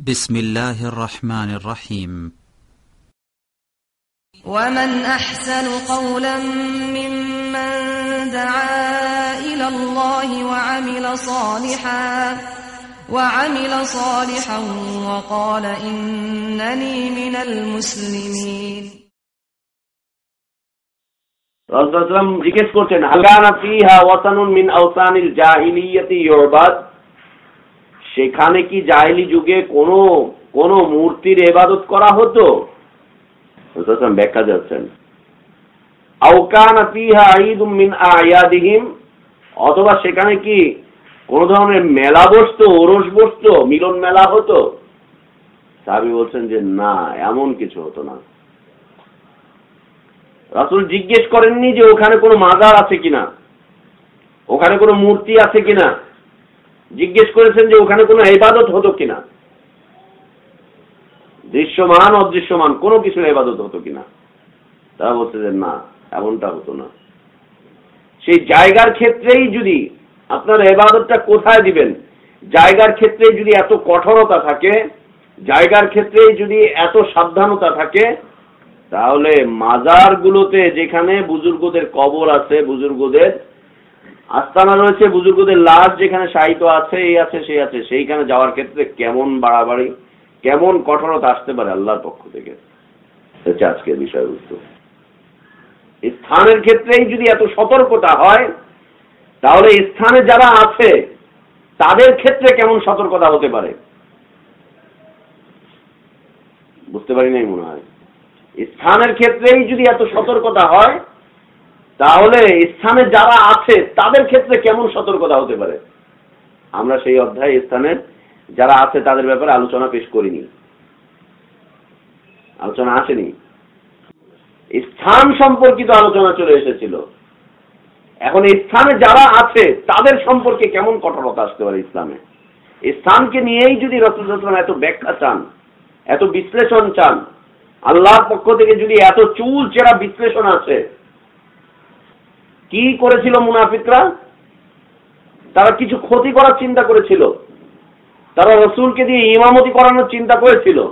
بسم الله الرحمن الرحيم ومن أحسن قولا ممن دعا إلى الله وعمل صالحا وعمل صالحا وقال إنني من المسلمين রাসূলুল্লাহ জিজ্ঞেস করছেন হালকানা ফিহা ওয়াসানুন মিন আওসানিল জাহিলিয়াতি ইউবাদ সেখানে কি জাহিলি যুগে কোনো কোনো মূর্তির ইবাদত করা হতো? ব্যাখ্যা যাচ্ছেন অথবা সেখানে কি কোন ধরনের মেলা বসতো, ওরস বসতো, মিলন মেলা হতো? সাহাবী বলছেন যে না, এমন কিছু হতো না। রাসুল জিজ্ঞেস করেননি যে ওখানে কোনো মাজার আছে কিনা? ওখানে কোনো মূর্তি আছে কিনা? জিজ্ঞেস করেছেন যে ওখানে কোনো ইবাদত হতো কিনা? দৃশ্যমান, অদৃশ্যমান, কোনো কিছু ইবাদত হতো কিনা? তারা বলছে যে না, এমনটা হতো না। সেই জায়গার ক্ষেত্রেই যদি আপনার এবাদতটা কোথায় দিবেন? জায়গার ক্ষেত্রে যদি এত কঠোরতা থাকে, জায়গার ক্ষেত্রে যদি এত সাবধানতা থাকে, তাহলে মাজারগুলোতে যেখানে বুজুর্গদের কবর আছে, বুজুর্গদের আস্তানা রয়েছে, বুজুর্গদের লাশ যেখানে সাহিত্য আছে, এই আছে, সেই আছে, সেইখানে যাওয়ার ক্ষেত্রে কেমন বাড়াবাড়ি, কেমন কঠোরতা আসতে পারে আল্লাহর পক্ষ থেকে? হচ্ছে আজকের বিষয়বস্তু স্থানের ক্ষেত্রেই যদি এত সতর্কতা হয়, তাহলে স্থানে যারা আছে, তাদের ক্ষেত্রে কেমন সতর্কতা হতে পারে? বুঝতে পারি নাই মনে হয়। স্থানের ক্ষেত্রেই যদি এত সতর্কতা হয় তাহলে স্থানে যারা আছে, তাদের ক্ষেত্রে কেমন সতর্কতা হতে পারে? আমরা সেই অধ্যায় স্থানের যারা আছে, তাদের ব্যাপারে আলোচনা পেশ করিনি। আলোচনা আসেনি। স্থান সম্পর্কিত আলোচনা চলে এসেছিল। এখন স্থানে যারা আছে, তাদের সম্পর্কে কেমন কঠোরতা আসতে পারে ইসলামে? স্থানকে নিয়েই যদি রসুল এত ব্যাখ্যা চান, এত বিশ্লেষণ চান, আল্লাহর পক্ষ থেকে যদি এত চুল চেরা বিশ্লেষণ আছে কি করেছিল মুনাফিকরা? তারা কিছু ক্ষতি করার চিন্তা করেছিল। তারা রসুলকে দিয়ে ইমামতি করানোর চিন্তা করেছিল।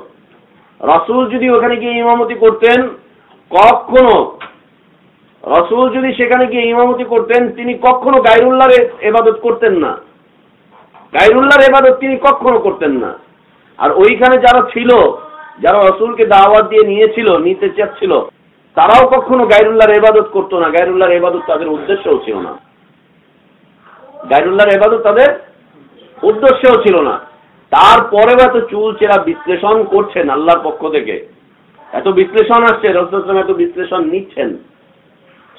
রসুল যদি ওখানে গিয়ে ইমামতি করতেন, কখনো রসুল যদি সেখানে গিয়ে ইমামতি করতেন, তিনি কখনো গাইরুল্লাহর এবাদত করতেন না। গাইরুল্লাহর এবাদত তিনি কখনো করতেন না। আর ওইখানে যারা ছিল, যারা রসুলকে দাওয়াত দিয়ে নিয়েছিল, নিতে চাচ্ছিল তারাও কখনো গাইরুল্লাহর এবাদত করতো না। গাইরুল্লাহর এবাদত তাদের উদ্দেশ্যও ছিল না। গাইরুল্লাহর এবাদত তাদের উদ্দেশ্যও ছিল না। তারপরেও এত চুল চেরা বিশ্লেষণ করছেন আল্লাহর পক্ষ থেকে। এত বিশ্লেষণ আসছে রসুলাম এত বিশ্লেষণ নিচ্ছেন।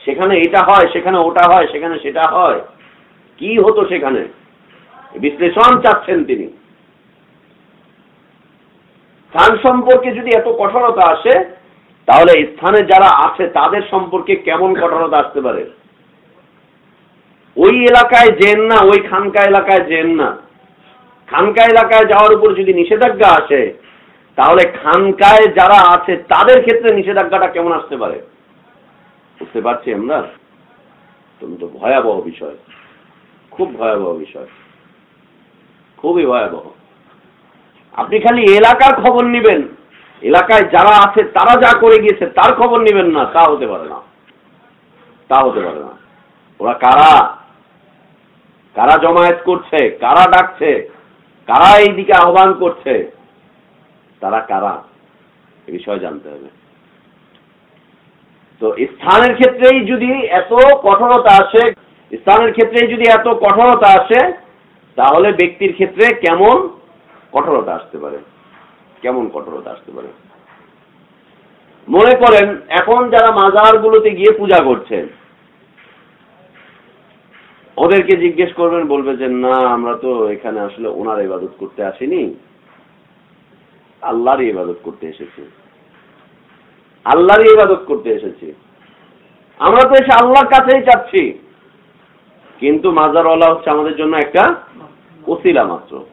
সেখানে এটা হয়, সেখানে ওটা হয়, সেখানে সেটা হয়। কি হতো সেখানে? বিশ্লেষণ চাচ্ছেন তিনি। স্থান সম্পর্কে যদি এত কঠোরতা আসে তাহলে স্থানে যারা আছে, তাদের সম্পর্কে কেমন কঠোরতা আসতে পারে? ওই এলাকায় যেন না, ওই খানকা এলাকায় যেন না। খানকা এলাকায় যাওয়ার উপর যদি নিষেধাজ্ঞা আসে, তাহলে খানকায় যারা আছে, তাদের ক্ষেত্রে নিষেধাজ্ঞাটা কেমন আসতে পারে? বুঝতে পারছি আমরা? তুমি তো ভয়াবহ বিষয়। খুব ভয়াবহ বিষয়। খুবই ভয়াবহ। আপনি খালি এলাকার খবর নিবেন। এলাকায় যারা আছে, তারা যা করে গিয়েছে, তার খবর নেবেন না, তা হতে পারে না। তা হতে পারে না। ওরা কারা? কারা জমায়েত করছে? কারা ডাকছে? কারা এই দিকে আহ্বান করছে? তারা কারা? এ বিষয়ে জানতে হবে। তো স্থানের ক্ষেত্রেই যদি এত কঠোরতা আসে, স্থানের ক্ষেত্রেই যদি এত কঠোরতা আসে, তাহলে ব্যক্তির ক্ষেত্রে কেমন কঠোরতা আসতে পারে? কেমন কঠোরতা আসতে পারে? মনে করেন এখন যারা মাজারগুলোতে গিয়ে পূজা করছেন ওদেরকে জিজ্ঞেস করবেন বলবে যে না আমরা তো এখানে আসলে ওনার ইবাদত করতে আসিনি। আল্লাহর ইবাদত করতে এসেছি। আল্লাহর ইবাদত করতে এসেছি। আমরা তো এসে আল্লাহর কাছেই চাচ্ছি। কিন্তু মাজারওয়ালা হচ্ছে আমাদের জন্য একটা ওসিলা মাত্র।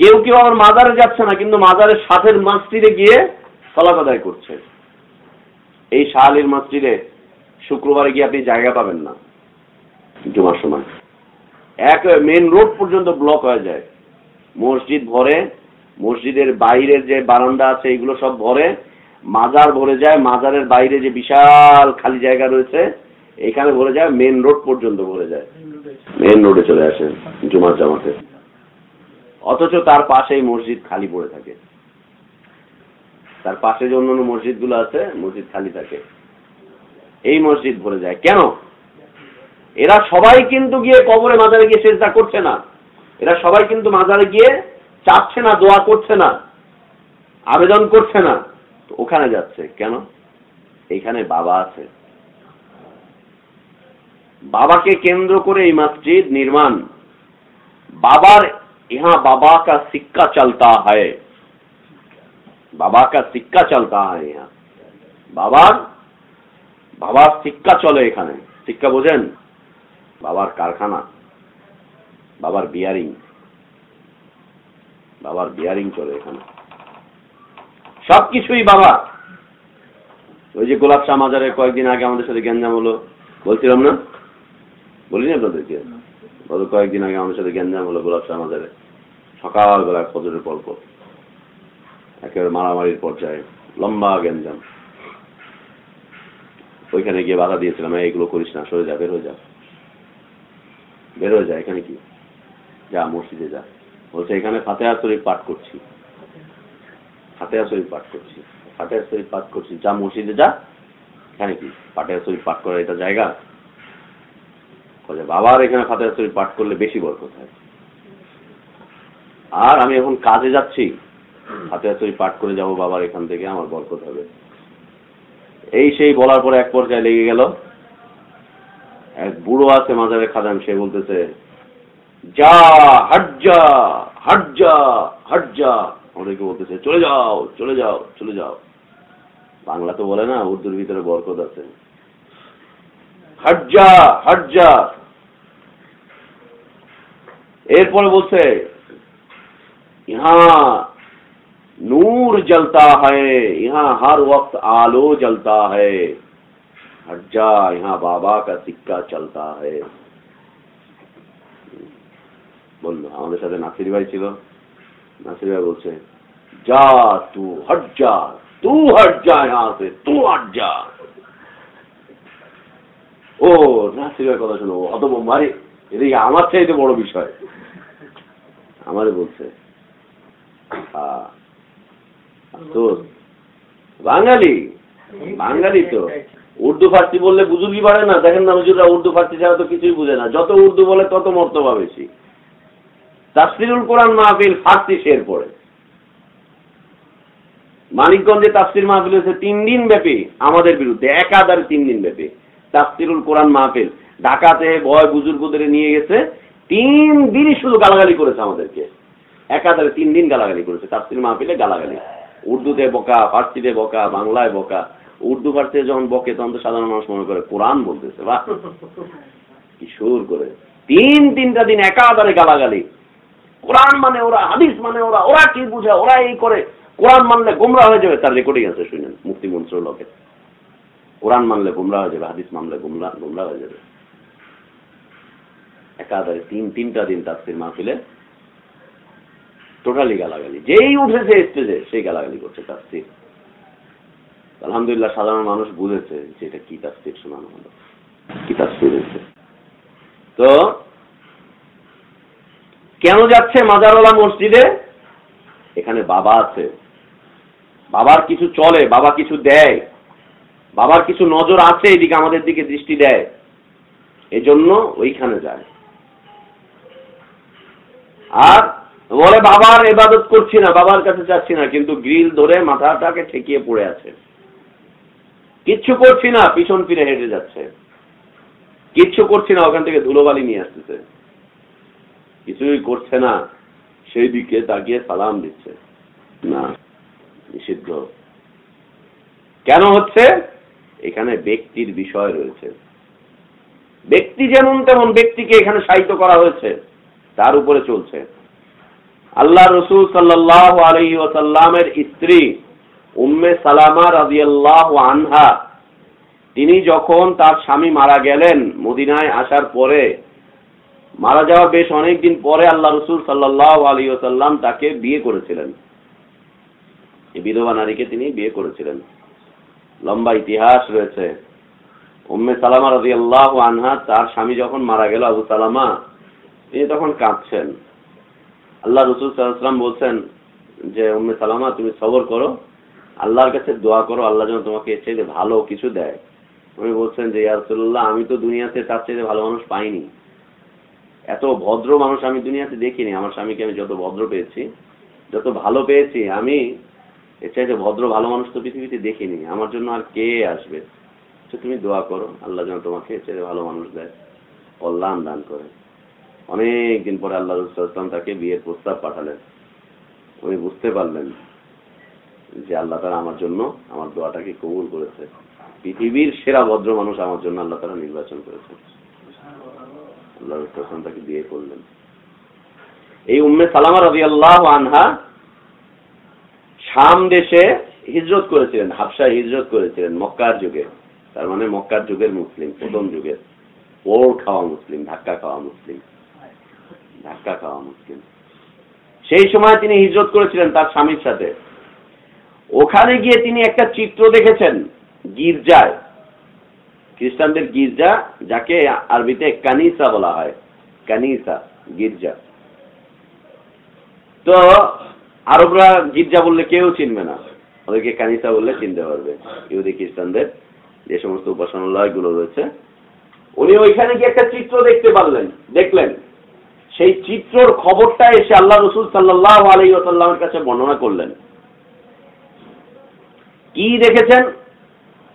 কেউ কেউ আবার মাজারে যাচ্ছে না কিন্তু মাজারের সাথের মসজিদে গিয়ে সলাপ আদায় করছে। এই শাহালির মসজিদে শুক্রবারে গিয়ে আপনি জায়গা পাবেন না জুমার সময়। এক মেন রোড পর্যন্ত ব্লক হয়ে যায়। মসজিদ ভরে মসজিদের বাইরের যে বারান্দা আছে এগুলো সব ভরে মাজার ভরে যায় মাজারের বাইরে যে বিশাল খালি জায়গা রয়েছে এখানে ভরে যায় মেন রোড পর্যন্ত ভরে যায়। মেন রোডে চলে আসে জুমার জামাতে। অথচ তার পাশেই মসজিদ খালি পড়ে থাকে। তার পাশে যে অন্যান্য মসজিদগুলো আছে, মসজিদ খালি থাকে। এই মসজিদ ভরে যায়। কেন? এরা সবাই কিন্তু গিয়ে কবরে মাজারে গিয়ে চেষ্টা করছে না। এরা সবাই কিন্তু মাজারে গিয়ে চাচ্ছে না, দোয়া করছে না, আবেদন করছে না। তো ওখানে যাচ্ছে। কেন? এখানে বাবা আছে। বাবাকে কেন্দ্র করে এই মসজিদ নির্মাণ। বাবার ইহা বাবা কা সিক্কা চলতা হয় বাবা কা সিক্কা চলতা হয় ইহা বাবার বাবার সিক্কা চলে এখানে সিক্কা বোঝেন বাবার কারখানা বাবার বিয়ারিং বাবার বিয়ারিং চলে এখানে সবকিছুই বাবা ওই যে গোলাপ শাহ মাজারে কয়েকদিন আগে আমাদের সাথে গ্যাঞ্জাম হলো। বলছিলাম না? বলিনি আপনাদেরকে? গত কয়েকদিন আগে আমাদের সাথে গ্যাঞ্জাম হলো গোলাপ আমাদের সকালবেলা ফজরের পর পর একেবারে মারামারির পর্যায়ে লম্বা গ্যাঞ্জাম ওইখানে গিয়ে বাধা দিয়েছিলাম "এই, এগুলো করিস না সরে যা বের হয়ে যা। বের হয়ে যা এখানে কি? যা মসজিদে যা। বলছে এখানে ফাতেহা শরীফ পাঠ করছি। ফাতেহা শরীফ পাঠ করছি। ফাতেহা শরীফ পাঠ করছি যা মসজিদে যা এখানে কি? ফাতেহা শরীফ পাঠ করার এটা জায়গা? বলে বাবার এখানে ফাতেহা শরীফ পাঠ করলে বেশি বরকত হয়। আর আমি এখন কাজে যাচ্ছি, ফাতেহা শরীফ পাঠ করে যাব বাবার এখান থেকে, আমার বরকত হবে। এই সেই বলার পরে এক পর্যায়ে লেগে গেল। এক বুড়ো আছে মাজারে খাদাম সে বলতেছে, যা, হাজ্জা হাজ্জা হাজ্জা। আমাদেরকে বলতেছে, চলে যাও চলে যাও চলে যাও। বাংলা তো বলে না, উর্দুর ভিতরে বরকত আছে। হাজ্জা হাজ্জা এরপরে বলছে ইহা नूर जलता है यहाँ हर वक्त आलो जलता है हज्जा यहाँ बाबा का सिक्का चलता है বললো আমাদের সাথে নাসির ভাই ছিল নাসির ভাই বলছে যা তু হট যা তু হট যা यहाँ से তু হট যা ও নাসির ভাই কথা শোনো। অত মারে এদিকে আমার চাইতে বড় বিষয়। আমারে বলছে বাঙালি? বাঙালি তো। উর্দু, ফার্সি বললে বুঝুকি পারে না? দেখেন না হুজুরা উর্দু, ফার্সি ছাড়া তো কিছুই বুঝে না। যত উর্দু বলে, তত মর্তবা বেশি। তাফসিরুল কোরআন মাহফিল ফার্সি শের পড়ে। মানিকগঞ্জে তাফসির মাহফিল হয়েছে তিন দিন ব্যাপী আমাদের বিরুদ্ধে একাধারে তিন দিন ব্যাপী। তাফসিরুল কোরআন মাহফিল। ঢাকাতে ভয় বুজুর্গদের নিয়ে গেছে, তিন দিনই শুধু গালাগালি করেছে আমাদেরকে। একাধারে তিন দিন গালাগালি করেছে, তাফসির মাহফিলে গালাগালি। উর্দুতে বকা, ফার্সিতে বকা, বাংলায় বকা। উর্দু ফার্সিতে যখন বকে, তখন তো সাধারণ মানুষ মনে করে, কোরআন বলতেছে বা কি সুর করে। তিন তিনটা দিন একাধারে গালাগালি। কোরআন মানে ওরা, হাদিস মানে ওরা ওরা কি বুঝে, ওরা এই করে। কোরআন মানলে গোমরা হয়ে যাবে, তার রেকর্ডিং আছে, শুনেন মুক্তি মন্ত্র লোকে কোরআন মানলে গোমরা হয়ে যাবে, হাদিস মানলে গোমরা গোমরা হয়ে যাবে। একাধারে তিন, তিনটা দিন তাফসির মাহফিলে টোটালি গালাগালি। যেই উঠেছে স্টেজে সেই গালাগালি করছে তাফসির। আলহামদুলিল্লাহ, সাধারণ মানুষ বুঝেছে যে এটা কি তাফসির শোনানো হলো কি তাফসির হয়েছে? তো, কেন যাচ্ছে মাজারওয়ালা মসজিদে? এখানে বাবা আছে। বাবার কিছু চলে, বাবা কিছু দেয়। বাবার কিছু নজর আছে, এদিকে আমাদের দিকে দৃষ্টি দেয়। এজন্য ওইখানে যায়। আর বলে, বাবার এবাদত করছি না, বাবার কাছে যাচ্ছি না। কিন্তু গ্রিল ধরে মাথাটাকে ঠেকিয়ে পড়ে আছে। কিচ্ছু করছি না, পিছন ফিরে হেঁটে যাচ্ছে। কিচ্ছু করছি না, ওখান থেকে ধুলোবালি নিয়ে আসতেছে। কিছুই করছে না, সেই দিকে তাকিয়ে সালাম দিচ্ছে। না, নিষিদ্ধ। কেন হচ্ছে? এখানে ব্যক্তির বিষয় রয়েছে। ব্যক্তি যেমন তেমন ব্যক্তিকে এখানে সাহিত্য করা হয়েছে, তার উপরে চলছে। আল্লাহ রসুল সাল্লাহ আলহি ওসাল্লামের স্ত্রী উম্মে সালামা রাজিয়াল্লাহ আনহা, তিনি যখন তার স্বামী মারা গেলেন মদিনায় আসার পরে, মারা যাওয়া বেশ অনেকদিন পরে আল্লাহ রসুল সাল্লাহ আলী সাল্লাম তাকে বিয়ে করেছিলেন। বিধবা নারীকে তিনি বিয়ে করেছিলেন। লম্বা ইতিহাস রয়েছে। উম্মে সালামা রাজি আল্লাহ আনহা, তার স্বামী যখন মারা গেল, আবু সালামা, তিনি তখন কাঁদছেন। আল্লাহ রসুল সাল্লাম বলছেন যে, উম্মে সালামা, তুমি সবর করো, আল্লাহর কাছে দোয়া করো, আল্লাহ যেন তোমাকে এর চাইতে ভালো কিছু দেয়। উনি বলছেন যে ইয়ারসুল্লাহ আমি তো দুনিয়াতে তার চাইতে ভালো মানুষ পাইনি। এত ভদ্র মানুষ আমি দুনিয়াতে দেখিনি। আমার স্বামীকে আমি যত ভদ্র পেয়েছি, যত ভালো পেয়েছি, আমি এর চাইতে ভদ্র, ভালো মানুষ তো পৃথিবীতে দেখিনি। আমার জন্য আর কে আসবে? তুমি দোয়া করো, আল্লাহ যেন তোমাকে এর ভালো মানুষ দেয়, কল্যাণ দান করে। অনেক দিন পরে আল্লাহ রসুলাম তাকে বিয়ের প্রস্তাব পাঠালেন। উনি বুঝতে পারলেন যে আল্লাহ তারা আমার জন্য আমার দোয়াটাকে কবুল করেছে। পৃথিবীর সেরা ভদ্র মানুষ আমার জন্য আল্লাহ তারা নির্বাচন করেছে। আল্লাহ রসুলাম তাকে বিয়ে করলেন। এই উম্মে সালামা রবি আল্লাহ আনহা শাম দেশে হিজরত করেছিলেন হাফসায় হিজরত করেছিলেন, মক্কার যুগে। তার মানে মক্কার যুগের মুসলিম, প্রথম যুগের। ওর খাওয়া মুসলিম, ধাক্কা খাওয়া মুসলিম। ধাক্কা খাওয়া মুসলিম। সেই সময় তিনি হিজরত করেছিলেন তার স্বামীর সাথে। ওখানে গিয়ে তিনি একটা চিত্র দেখেছেন, গির্জায়। খ্রিস্টানদের গির্জা, যাকে আরবিতে কানিসা বলা হয়। কানিসা, গির্জা। তো আরবরা গির্জা বললে কেউ চিনবে না। ওদেরকে কানিসা বললে চিনতে পারবে। ইহুদি খ্রিস্টানদের যে সমস্ত উপাসনালয়গুলো রয়েছে, উনি ওইখানে গিয়ে একটা চিত্র দেখতে পারলেন, দেখলেন। সেই চিত্রর খবরটা এসে আল্লাহ রসুল সাল্লাহ আলী ওসাল্লামের কাছে বর্ণনা করলেন। কি দেখেছেন?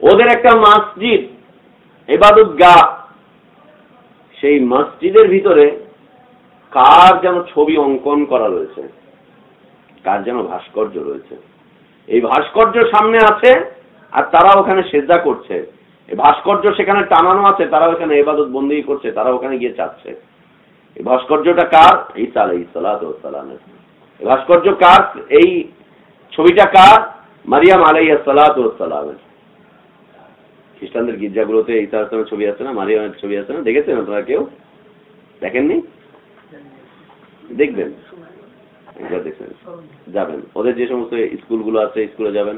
ওদের একটা মসজিদ এবাদত গা সেই মসজিদের ভিতরে কার যেন ছবি অঙ্কন করা রয়েছে? কার যেন ভাস্কর্য রয়েছে। এই ভাস্কর্য সামনে আছে আর তারা ওখানে সেজা করছে। এই ভাস্কর্য সেখানে টানানো আছে তারা ওখানে এবাদত বন্দি করছে তারা ওখানে গিয়ে চাচ্ছে। এই ভাস্কর্যটা কার? ঈসা আলাই সালামের। এই ভাস্কর্য কার? এই ছবিটা কার? মারিয়াম আলাই সালামের। খ্রিস্টানদের গির্জাগুলোতে ঈসা আসলামের ছবি আছে না? মারিয়ামের ছবি আছে না? দেখেছেন আপনারা কেউ? দেখেননি? দেখবেন। দেখবেন যাবেন। ওদের যে সমস্ত স্কুলগুলো আছে, স্কুলে যাবেন।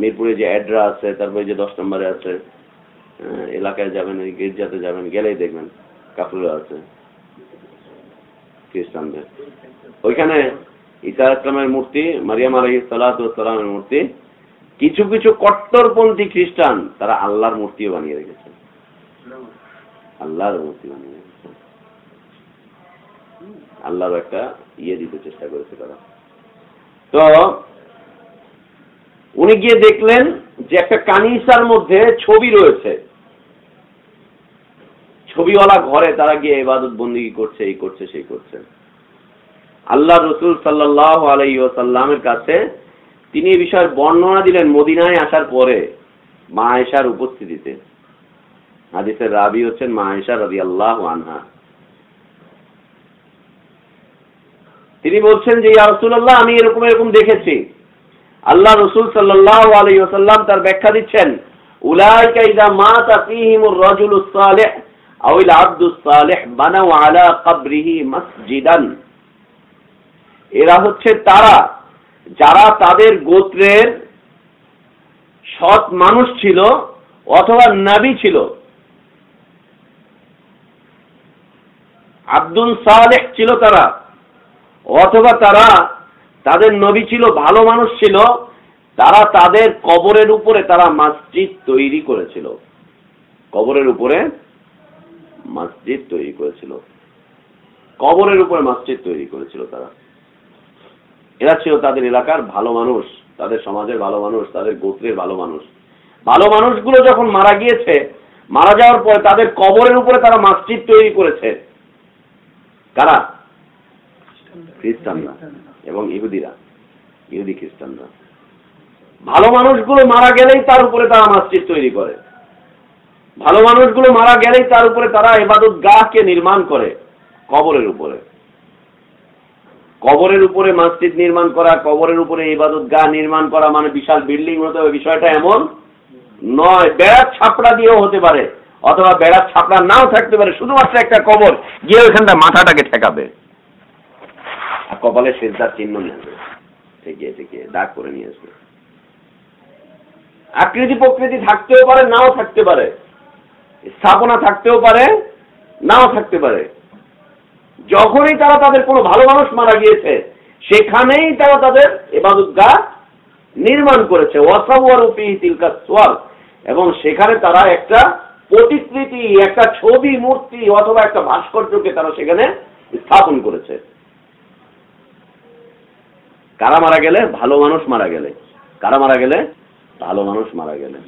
মিরপুরে যে অ্যাড্রা আছে, তারপরে যে দশ নম্বরে আছে এলাকায় যাবেন, ওই গির্জাতে যাবেন, গেলেই দেখবেন কাপড়ে আছে, খ্রিস্টানদের। ওইখানে ঈসা ইসলামের মূর্তি, মারিয়াম আলহি সালামের মূর্তি, কিছু কিছু কট্টরপন্থী খ্রিস্টান, তারা আল্লাহর মূর্তিও বানিয়ে রেখেছে। আল্লাহর মূর্তি বানিয়ে রেখেছে। আল্লাহর একটা ইয়ে দিতে চেষ্টা করেছে তারা। তো, উনি গিয়ে দেখলেন যে একটা কানিসার মধ্যে ছবি রয়েছে। ছবিওয়ালা ঘরে তারা গিয়ে এবাদত বন্দি করছে, এই করছে, সেই করছে। আল্লাহ রসুল সাল্লাহ আলাইসাল্লামের কাছে তিনি এ বিষয়ের বর্ণনা দিলেন মদিনায় আসার পরে মা আয়েশার উপস্থিতিতে। হাদিসের রাবি হচ্ছেন মা আয়েশা রবি আল্লাহ আনহা। তিনি বলছেন যে রসুল্লাহ আমি এরকম এরকম দেখেছি। আল্লাহ রসুল সাল্লাহ আলী ওসাল্লাম তার ব্যাখ্যা দিচ্ছেন এরা হচ্ছে তারা, যারা তাদের গোত্রের সৎ মানুষ ছিল অথবা নাবি ছিল। আব্দুল সালেহ ছিল তারা। অথবা তারা তাদের নবী ছিল, ভালো মানুষ ছিল, তারা তাদের কবরের উপরে তারা মসজিদ তৈরি করেছিল। কবরের উপরে মসজিদ তৈরি করেছিল। কবরের উপরে মসজিদ তৈরি করেছিল তারা। এরা ছিল তাদের এলাকার ভালো মানুষ, তাদের সমাজের ভালো মানুষ, তাদের গোত্রের ভালো মানুষ। ভালো মানুষগুলো যখন মারা গিয়েছে, মারা যাওয়ার পরে তাদের কবরের উপরে তারা মসজিদ তৈরি করেছে। কারা? খ্রিস্টানরা এবং ইহুদিরা, ইহুদি খ্রিস্টানরা। ভালো মানুষগুলো মারা গেলেই তার উপরে তারা মসজিদ তৈরি করে। ভালো মানুষগুলো মারা গেলেই তার উপরে তারা এবাদত গাহকে নির্মাণ করে কবরের উপরে। কবরের উপরে মসজিদ নির্মাণ করা, কবরের উপরে ইবাদত গা নির্মাণ করা মানে বিশাল বিল্ডিং হতে হবে। বিষয়টা এমন নয়, বেড়ার ছাপড়া দিয়েও হতে পারে, অথবা বেড়ার ছাপড়া নাও থাকতে পারে। শুধুমাত্র একটা কবর, গিয়ে ওইখানটা মাথাটাকে ঠেকাবে। আর কপালে সেজদার চিহ্ন নিয়ে আসবে ঠেকিয়ে ঠেকিয়ে দাগ করে নিয়ে আসবে আকৃতি প্রকৃতি থাকতেও পারে, নাও থাকতে পারে। স্থাপনা থাকতেও পারে, নাও থাকতে পারে। যখনই তারা তাদের কোনো ভালো মানুষ মারা গিয়েছে, সেখানেই তারা তাদের এবাদুদ্গা নির্মাণ করেছে। এবং সেখানে তারা একটা প্রতিকৃতি, একটা ছবি, মূর্তি অথবা একটা ভাস্কর্যকে তারা সেখানে স্থাপন করেছে। কারা মারা গেলে? ভালো মানুষ মারা গেলে। কারা মারা গেলে? ভালো মানুষ মারা গেলে।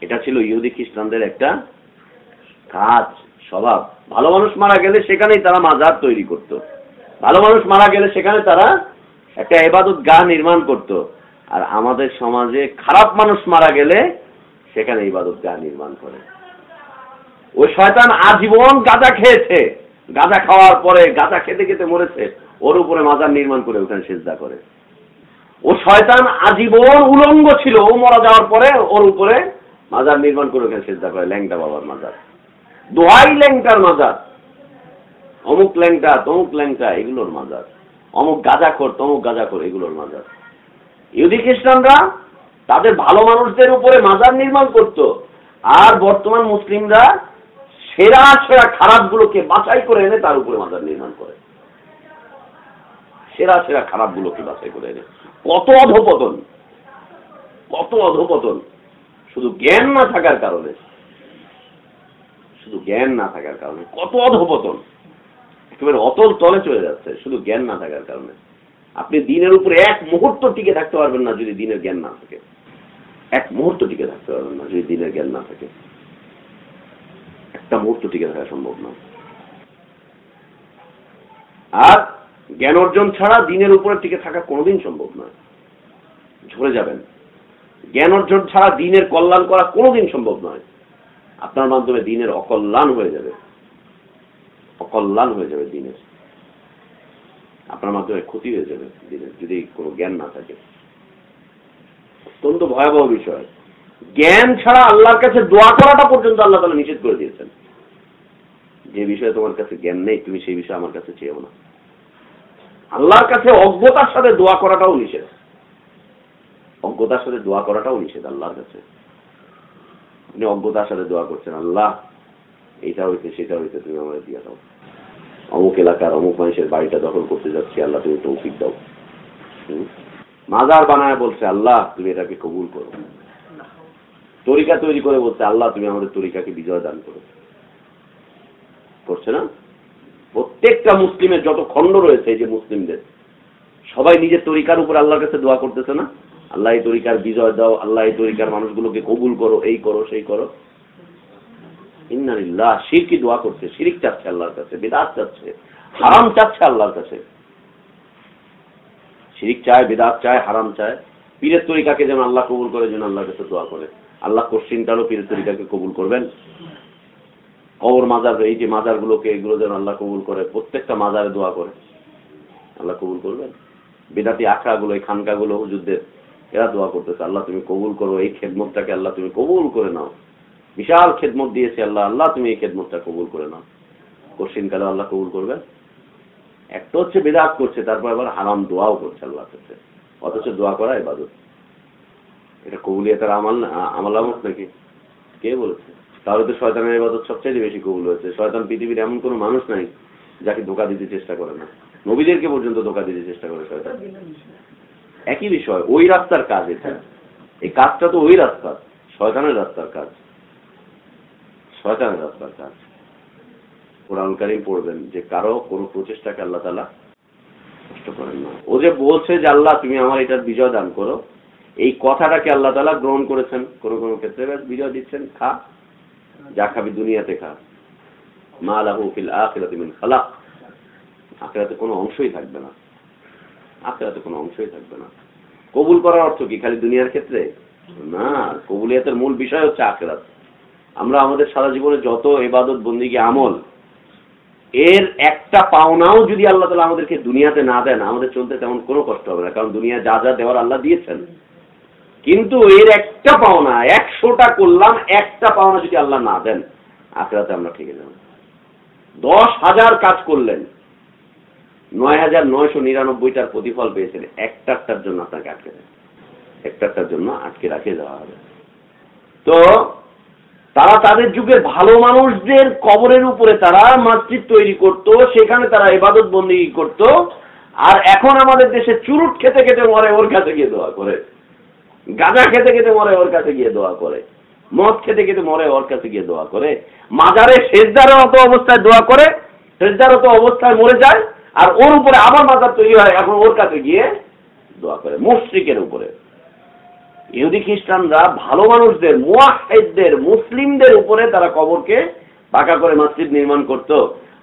এটা ছিল ইহুদি খ্রিস্টানদের একটা কাজ, স্বভাব। ভালো মানুষ মারা গেলে সেখানেই তারা মাজার তৈরি করত। ভালো মানুষ মারা গেলে সেখানে তারা একটা এবাদত গা নির্মাণ করত। আর আমাদের সমাজে খারাপ মানুষ মারা গেলে সেখানে ইবাদত গা নির্মাণ করে। ওই শয়তান আজীবন গাঁজা খেয়েছে। গাঁজা খাওয়ার পরে গাঁজা খেতে খেতে মরেছে। ওর উপরে মাজার নির্মাণ করে ওখানে সেজদা করে। ও শয়তান আজীবন উলঙ্গ ছিল, ও মারা যাওয়ার পরে ওর উপরে মাজার নির্মাণ করে ওখানে সেজদা করে, ল্যাংটা বাবার মাজার। দোহাই ল্যাংটার মাজার, অমুক ল্যাংটা, তমুক ল্যাংটা, এগুলোর মাজার। অমুক গাঁজাখোর, তমুক গাঁজাখোর, এগুলোর মাজার। ইহুদি খ্রিস্টানরা তাদের ভালো মানুষদের উপরে মাজার নির্মাণ করত। আর বর্তমান মুসলিমরা সেরা সেরা খারাপগুলোকে বাছাই করে এনে তার উপরে মাজার নির্মাণ করে। সেরা সেরা খারাপগুলোকে বাছাই করে এনে। কত অধপতন কত অধপতন। শুধু জ্ঞান না থাকার কারণে, শুধু জ্ঞান না থাকার কারণে, কত অধপতন। একেবারে অতল তলে চলে যাচ্ছে, শুধু জ্ঞান না থাকার কারণে। আপনি দিনের উপরে এক মুহূর্ত টিকে থাকতে পারবেন না যদি দিনের জ্ঞান না থাকে। এক মুহূর্ত টিকে থাকতে পারবেন না যদি দিনের জ্ঞান না থাকে। একটা মুহূর্ত টিকে থাকা সম্ভব না আর জ্ঞান অর্জন ছাড়া দিনের উপরে টিকে থাকা কোনোদিন সম্ভব নয়। ঝরে যাবেন। জ্ঞান অর্জন ছাড়া দিনের কল্যাণ করা কোনোদিন সম্ভব নয়। আপনার মাধ্যমে দিনের অকল্যাণ হয়ে যাবে। অকল্যাণ হয়ে যাবে দিনের। আপনার মাধ্যমে ক্ষতি হয়ে যাবে দিনের, যদি কোনো জ্ঞান না থাকে। অত্যন্ত ভয়াবহ বিষয়। জ্ঞান ছাড়া আল্লাহর কাছে দোয়া করাটা পর্যন্ত আল্লাহ তালা নিষেধ করে দিয়েছেন। যে বিষয়ে তোমার কাছে জ্ঞান নেই, তুমি সেই বিষয়ে আমার কাছে চেয়েও না। আল্লাহর কাছে অজ্ঞতার সাথে দোয়া করাটাও নিষেধ। অজ্ঞতার সাথে দোয়া করাটাও নিষেধ আল্লাহর কাছে। আপনি অজ্ঞতার সাথে দোয়া করছেন, আল্লাহ, এইটা হইতে সেটা হইতে তুমি আমাদের দিয়ে দাও। অমুক এলাকার অমুক মানুষের বাড়িটা দখল করতে যাচ্ছি, আল্লাহ, তুমি তৌফিক দাও? মাজার বানায় বলছে, আল্লাহ, তুমি এটাকে কবুল করো। তরিকা তৈরি করে বলছে, আল্লাহ, তুমি আমাদের তরিকাকে বিজয় দান করো। করছে না? প্রত্যেকটা মুসলিমের যত খণ্ড রয়েছে যে মুসলিমদের, সবাই নিজের তরিকার উপর আল্লাহর কাছে দোয়া করতেছে না? আল্লাহ এই তরিকার বিজয় দাও, আল্লাহ এই তরিকার মানুষগুলোকে কবুল করো, এই করো, সেই করো। ইন্নালিল্লাহ শিরকি দোয়া করছে, শিরিক চাচ্ছে আল্লাহর কাছে, বেদাত চাচ্ছে, হারাম চাচ্ছে আল্লাহর কাছে। শিরিক চায়, বেদাত চায়, হারাম চায়। পীরের তরিকাকে যেন আল্লাহ কবুল করে, যেন আল্লাহর কাছে দোয়া করে। আল্লাহ কোশ্চিনটারও পীরের তরিকাকে কবুল করবেন। কবর মাজার, এই যে মাজারগুলোকে এগুলো যেন আল্লাহ কবুল করে, প্রত্যেকটা মাজারে দোয়া করে। আল্লাহ কবুল করবেন? বেদাতি আখড়াগুলো, এই খানকাগুলো হুজুরদের, এরা দোয়া করতেছে, আল্লাহ তুমি কবুল করো, এই খেদমতটাকে আল্লাহ তুমি কবুল করে নাও। বিশাল খেদমত দিয়েছে আল্লাহ আল্লাহ তুমি এই খেদমতটা কবুল করে নাও। কোশ্চিন কালে আল্লাহ কবুল করবে একটা হচ্ছে বেদাত করছে, তারপর আবার হারাম দোয়াও করছে আল্লাহ কাছে অথচ দোয়া করা এবাদত এটা কবুলিয়াতের আমাল না, আমাল আমত নাকি? কে বলেছে? তাহলে তো শয়তানের এবাদত সবচেয়ে বেশি কবুল হয়েছে। শয়তান পৃথিবীর এমন কোনো মানুষ নাই যাকে ধোকা দিতে চেষ্টা করে না। নবীদেরকে পর্যন্ত ধোকা দিতে চেষ্টা করে শয়তান। একই বিষয়, ওই রাস্তার কাজ এটা। এই কাজটা তো ওই রাস্তা শয়তানের রাস্তার কাজ। শয়তানের রাস্তার কাজ। কোরআন কারিম পড়বেন যে কারও কোনো প্রচেষ্টাকে আল্লাহ তালা কষ্ট করেন না। ও যে বলছে যে, আল্লাহ, তুমি আমার এটার বিজয় দান করো। এই কথাটাকে আল্লাহ তালা গ্রহণ করেছেন। কোনো কোনো ক্ষেত্রে বিজয় দিচ্ছেন। খা। যা খাবি দুনিয়াতে খা। মা লাহু ফিল আখিরাতি মিন খালাক। আখিরাতে কোনো অংশই থাকবে না। আখিরাতে কোনো অংশই থাকবে না। কবুল করার অর্থ কি খালি দুনিয়ার ক্ষেত্রে? না, কবুলিয়াতের মূল বিষয় হচ্ছে আখেরাত। আমরা আমাদের সারা জীবনে যত এবাদত বন্দিকে আমল, এর একটা পাওনাও যদি আল্লাহ তালা আমাদেরকে দুনিয়াতে না দেন, আমাদের চলতে তেমন কোনো কষ্ট হবে না। কারণ দুনিয়া যা যা দেওয়ার আল্লাহ দিয়েছেন কিন্তু এর একটা পাওনা, একশোটা করলাম, একটা পাওনা যদি আল্লাহ না দেন, আখরাতে আমরা ঠিক যাব। দশ হাজার কাজ করলেন, নয় হাজার নয়শো নিরানব্বইটার প্রতিফল পেয়েছেন একটার জন্য আপনাকে আটকে দেয়। একটার জন্য আটকে রাখে দেওয়া হবে। তো, তারা তাদের যুগের ভালো মানুষদের কবরের উপরে তারা মসজিদ তৈরি করত, সেখানে তারা এবাদত বন্দি করত, আর এখন আমাদের দেশে চুরুট খেতে খেতে মরে, ওর কাছে গিয়ে দোয়া করে। গাঁজা খেতে খেতে মরে ওর কাছে গিয়ে দোয়া করে। মদ খেতে খেতে মরে ওর কাছে গিয়ে দোয়া করে। মাজারে শেষদারের অত অবস্থায় দোয়া করে শেষদারত অবস্থায় মরে যায়, আর ওর উপরে আবার মাজার তৈরি হয়, এখন ওর কাছে গিয়ে দোয়া করে, মুশ্রিকের উপরে। ইহুদি খ্রিস্টানরা ভালো মানুষদের মুয়াহিদদের মুসলিমদের উপরে তারা কবরকে পাকা করে মসজিদ নির্মাণ করত।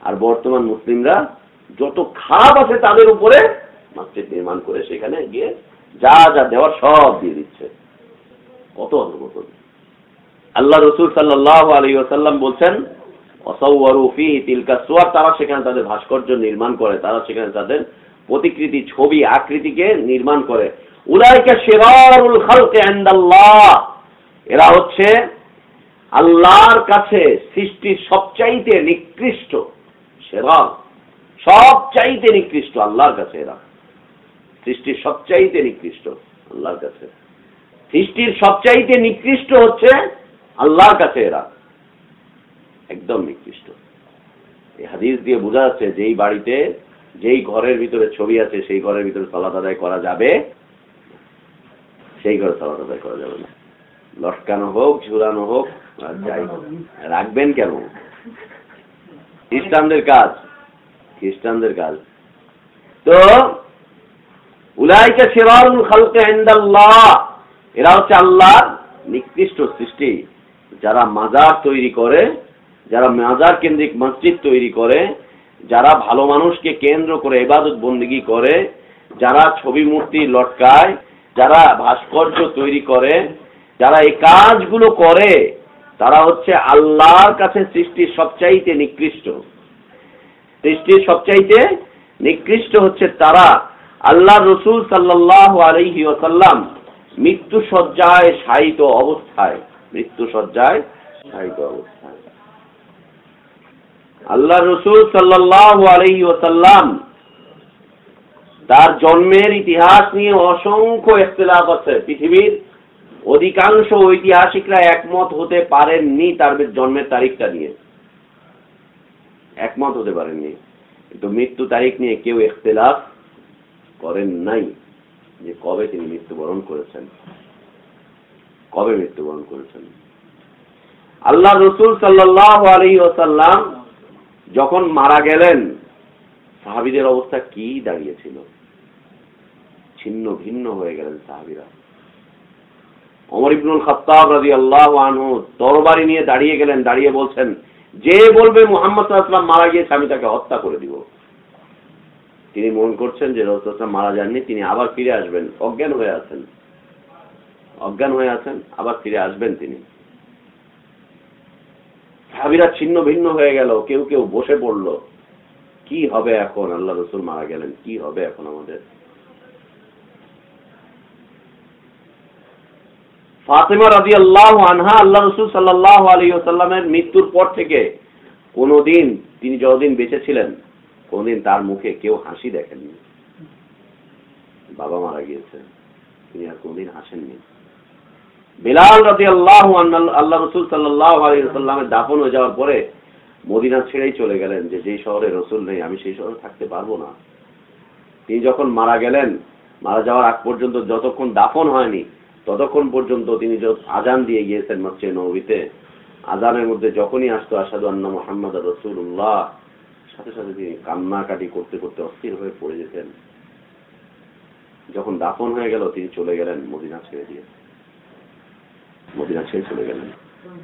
আর বর্তমান মুসলিমরা যত খারাপ আছে তাদের উপরে মসজিদ নির্মাণ করে সেখানে গিয়ে যা যা দেওয়ার সব দিয়ে দিচ্ছে। কত অধবতন আল্লাহ রসুল সাল্লাহ আলী ওসাল্লাম বলছেন অসৌরুফি তিলকা সোয়ার তারা সেখানে তাদের ভাস্কর্য নির্মাণ করে, তারা সেখানে তাদের প্রতিকৃতি ছবি, আকৃতিকে নির্মাণ করে। এরা হচ্ছে আল্লাহর কাছে সৃষ্টির সবচাইতে নিকৃষ্ট সেরার সবচাইতে নিকৃষ্ট আল্লাহর কাছে এরা। সৃষ্টির সবচাইতে নিকৃষ্ট, আল্লাহর কাছে। সৃষ্টির সবচাইতে নিকৃষ্ট হচ্ছে আল্লাহর কাছে এরা। একদম নিকৃষ্ট। এই হাদিস দিয়ে বোঝা যাচ্ছে যেই বাড়িতে, যেই ঘরের ভিতরে ছবি আছে, সেই ঘরের ভিতরে সালাদ আদায় করা যাবে। সেই ঘরে সালাদ আদায় করা যাবে না। লটকানো হোক, ঝুলানো হোক, আর যাই রাখবেন কেন? খ্রিস্টানদের কাজ। খ্রিস্টানদের কাজ। তো উলাইকা সেবারুল খালকে এরা হচ্ছে আল্লাহ নিকৃষ্ট সৃষ্টি। যারা মাজার তৈরি করে, যারা মাজার কেন্দ্রিক মসজিদ তৈরি করে, যারা ভালো মানুষকে কেন্দ্র করে এবাদত বন্দিগি করে, যারা ছবি মূর্তি লটকায়, যারা ভাস্কর্য তৈরি করে, যারা এই কাজগুলো করে, তারা হচ্ছে আল্লাহর কাছে সৃষ্টির সবচাইতে নিকৃষ্ট। সৃষ্টির সবচাইতে নিকৃষ্ট হচ্ছে তারা। আল্লাহ রসুল সাল্লাহ আলহি ওসাল্লাম মৃত্যু সজ্জায় শায়িত অবস্থায় মৃত্যু সজ্জায় শায়িত অবস্থায়। আল্লাহ রসুল সাল্লাহ আলহি ওসাল্লাম তার জন্মের ইতিহাস নিয়ে অসংখ্য ইখতলাফ আছে। পৃথিবীর অধিকাংশ ঐতিহাসিকরা একমত হতে পারেননি তার জন্মের তারিখটা নিয়ে। একমত হতে পারেননি। কিন্তু মৃত্যু তারিখ নিয়ে কেউ ইখতলাফ করেন নাই যে কবে তিনি মৃত্যুবরণ করেছেন। কবে মৃত্যুবরণ করেছেন? আল্লাহ রসুল সাল্লাহ আলী ওসাল্লাম যখন মারা গেলেন, সাহাবিদের অবস্থা কি দাঁড়িয়েছিল? ছিন্ন ভিন্ন হয়ে গেলেন সাহাবিরা। অমর ইবনুল খত্তাব রাজি আল্লাহ আনহু তরবারি নিয়ে দাঁড়িয়ে গেলেন, দাঁড়িয়ে বলছেন, যে বলবে মোহাম্মদ সাল্লাম মারা গিয়েছে, আমি তাকে হত্যা করে দিব। তিনি মন করছেন যে রসুলাম মারা যাননি, তিনি আবার ফিরে আসবেন। অজ্ঞান হয়ে আছেন। অজ্ঞান হয়ে আছেন, আবার ফিরে আসবেন তিনি। সাহাবিরা ছিন্ন ভিন্ন হয়ে গেল, কেউ কেউ বসে পড়ল। কি হবে এখন? আল্লাহ রসুল মারা গেলেন, কি হবে এখন আমাদের? ফাতেমা রাজি আল্লাহ আনহা, আল্লাহ রসুল সাল্লাহ আলী সাল্লামের মৃত্যুর পর থেকে কোনোদিন তিনি যতদিন বেঁচে ছিলেন কোনদিন তার মুখে কেউ হাসি দেখেননি। বাবা মারা গিয়েছে তিনি আর কোনদিন হাসেননি। বিলাল রাজি আল্লাহ আল্লাহ রসুল সাল্লাহ আলী সাল্লামের দাফন হয়ে যাওয়ার পরে মদিনা ছেড়েই চলে গেলেন যে যেই শহরে রসুল নেই, আমি সেই শহরে থাকতে পারব না। তিনি যখন মারা গেলেন, মারা যাওয়ার আগ পর্যন্ত যতক্ষণ দাফন হয়নি, ততক্ষণ পর্যন্ত তিনি আজান দিয়ে গিয়েছেন মসজিদ নবীতে আজানের মধ্যে যখনই আসতো আসাদু আন্না মোহাম্মদ রসুল্লাহ সাথে সাথে তিনি কান্নাকাটি করতে করতে অস্থির হয়ে পড়ে যেতেন। যখন দাফন হয়ে গেল, তিনি চলে গেলেন মদিনা ছেড়ে দিয়ে। মদিনা ছেড়ে চলে গেলেন।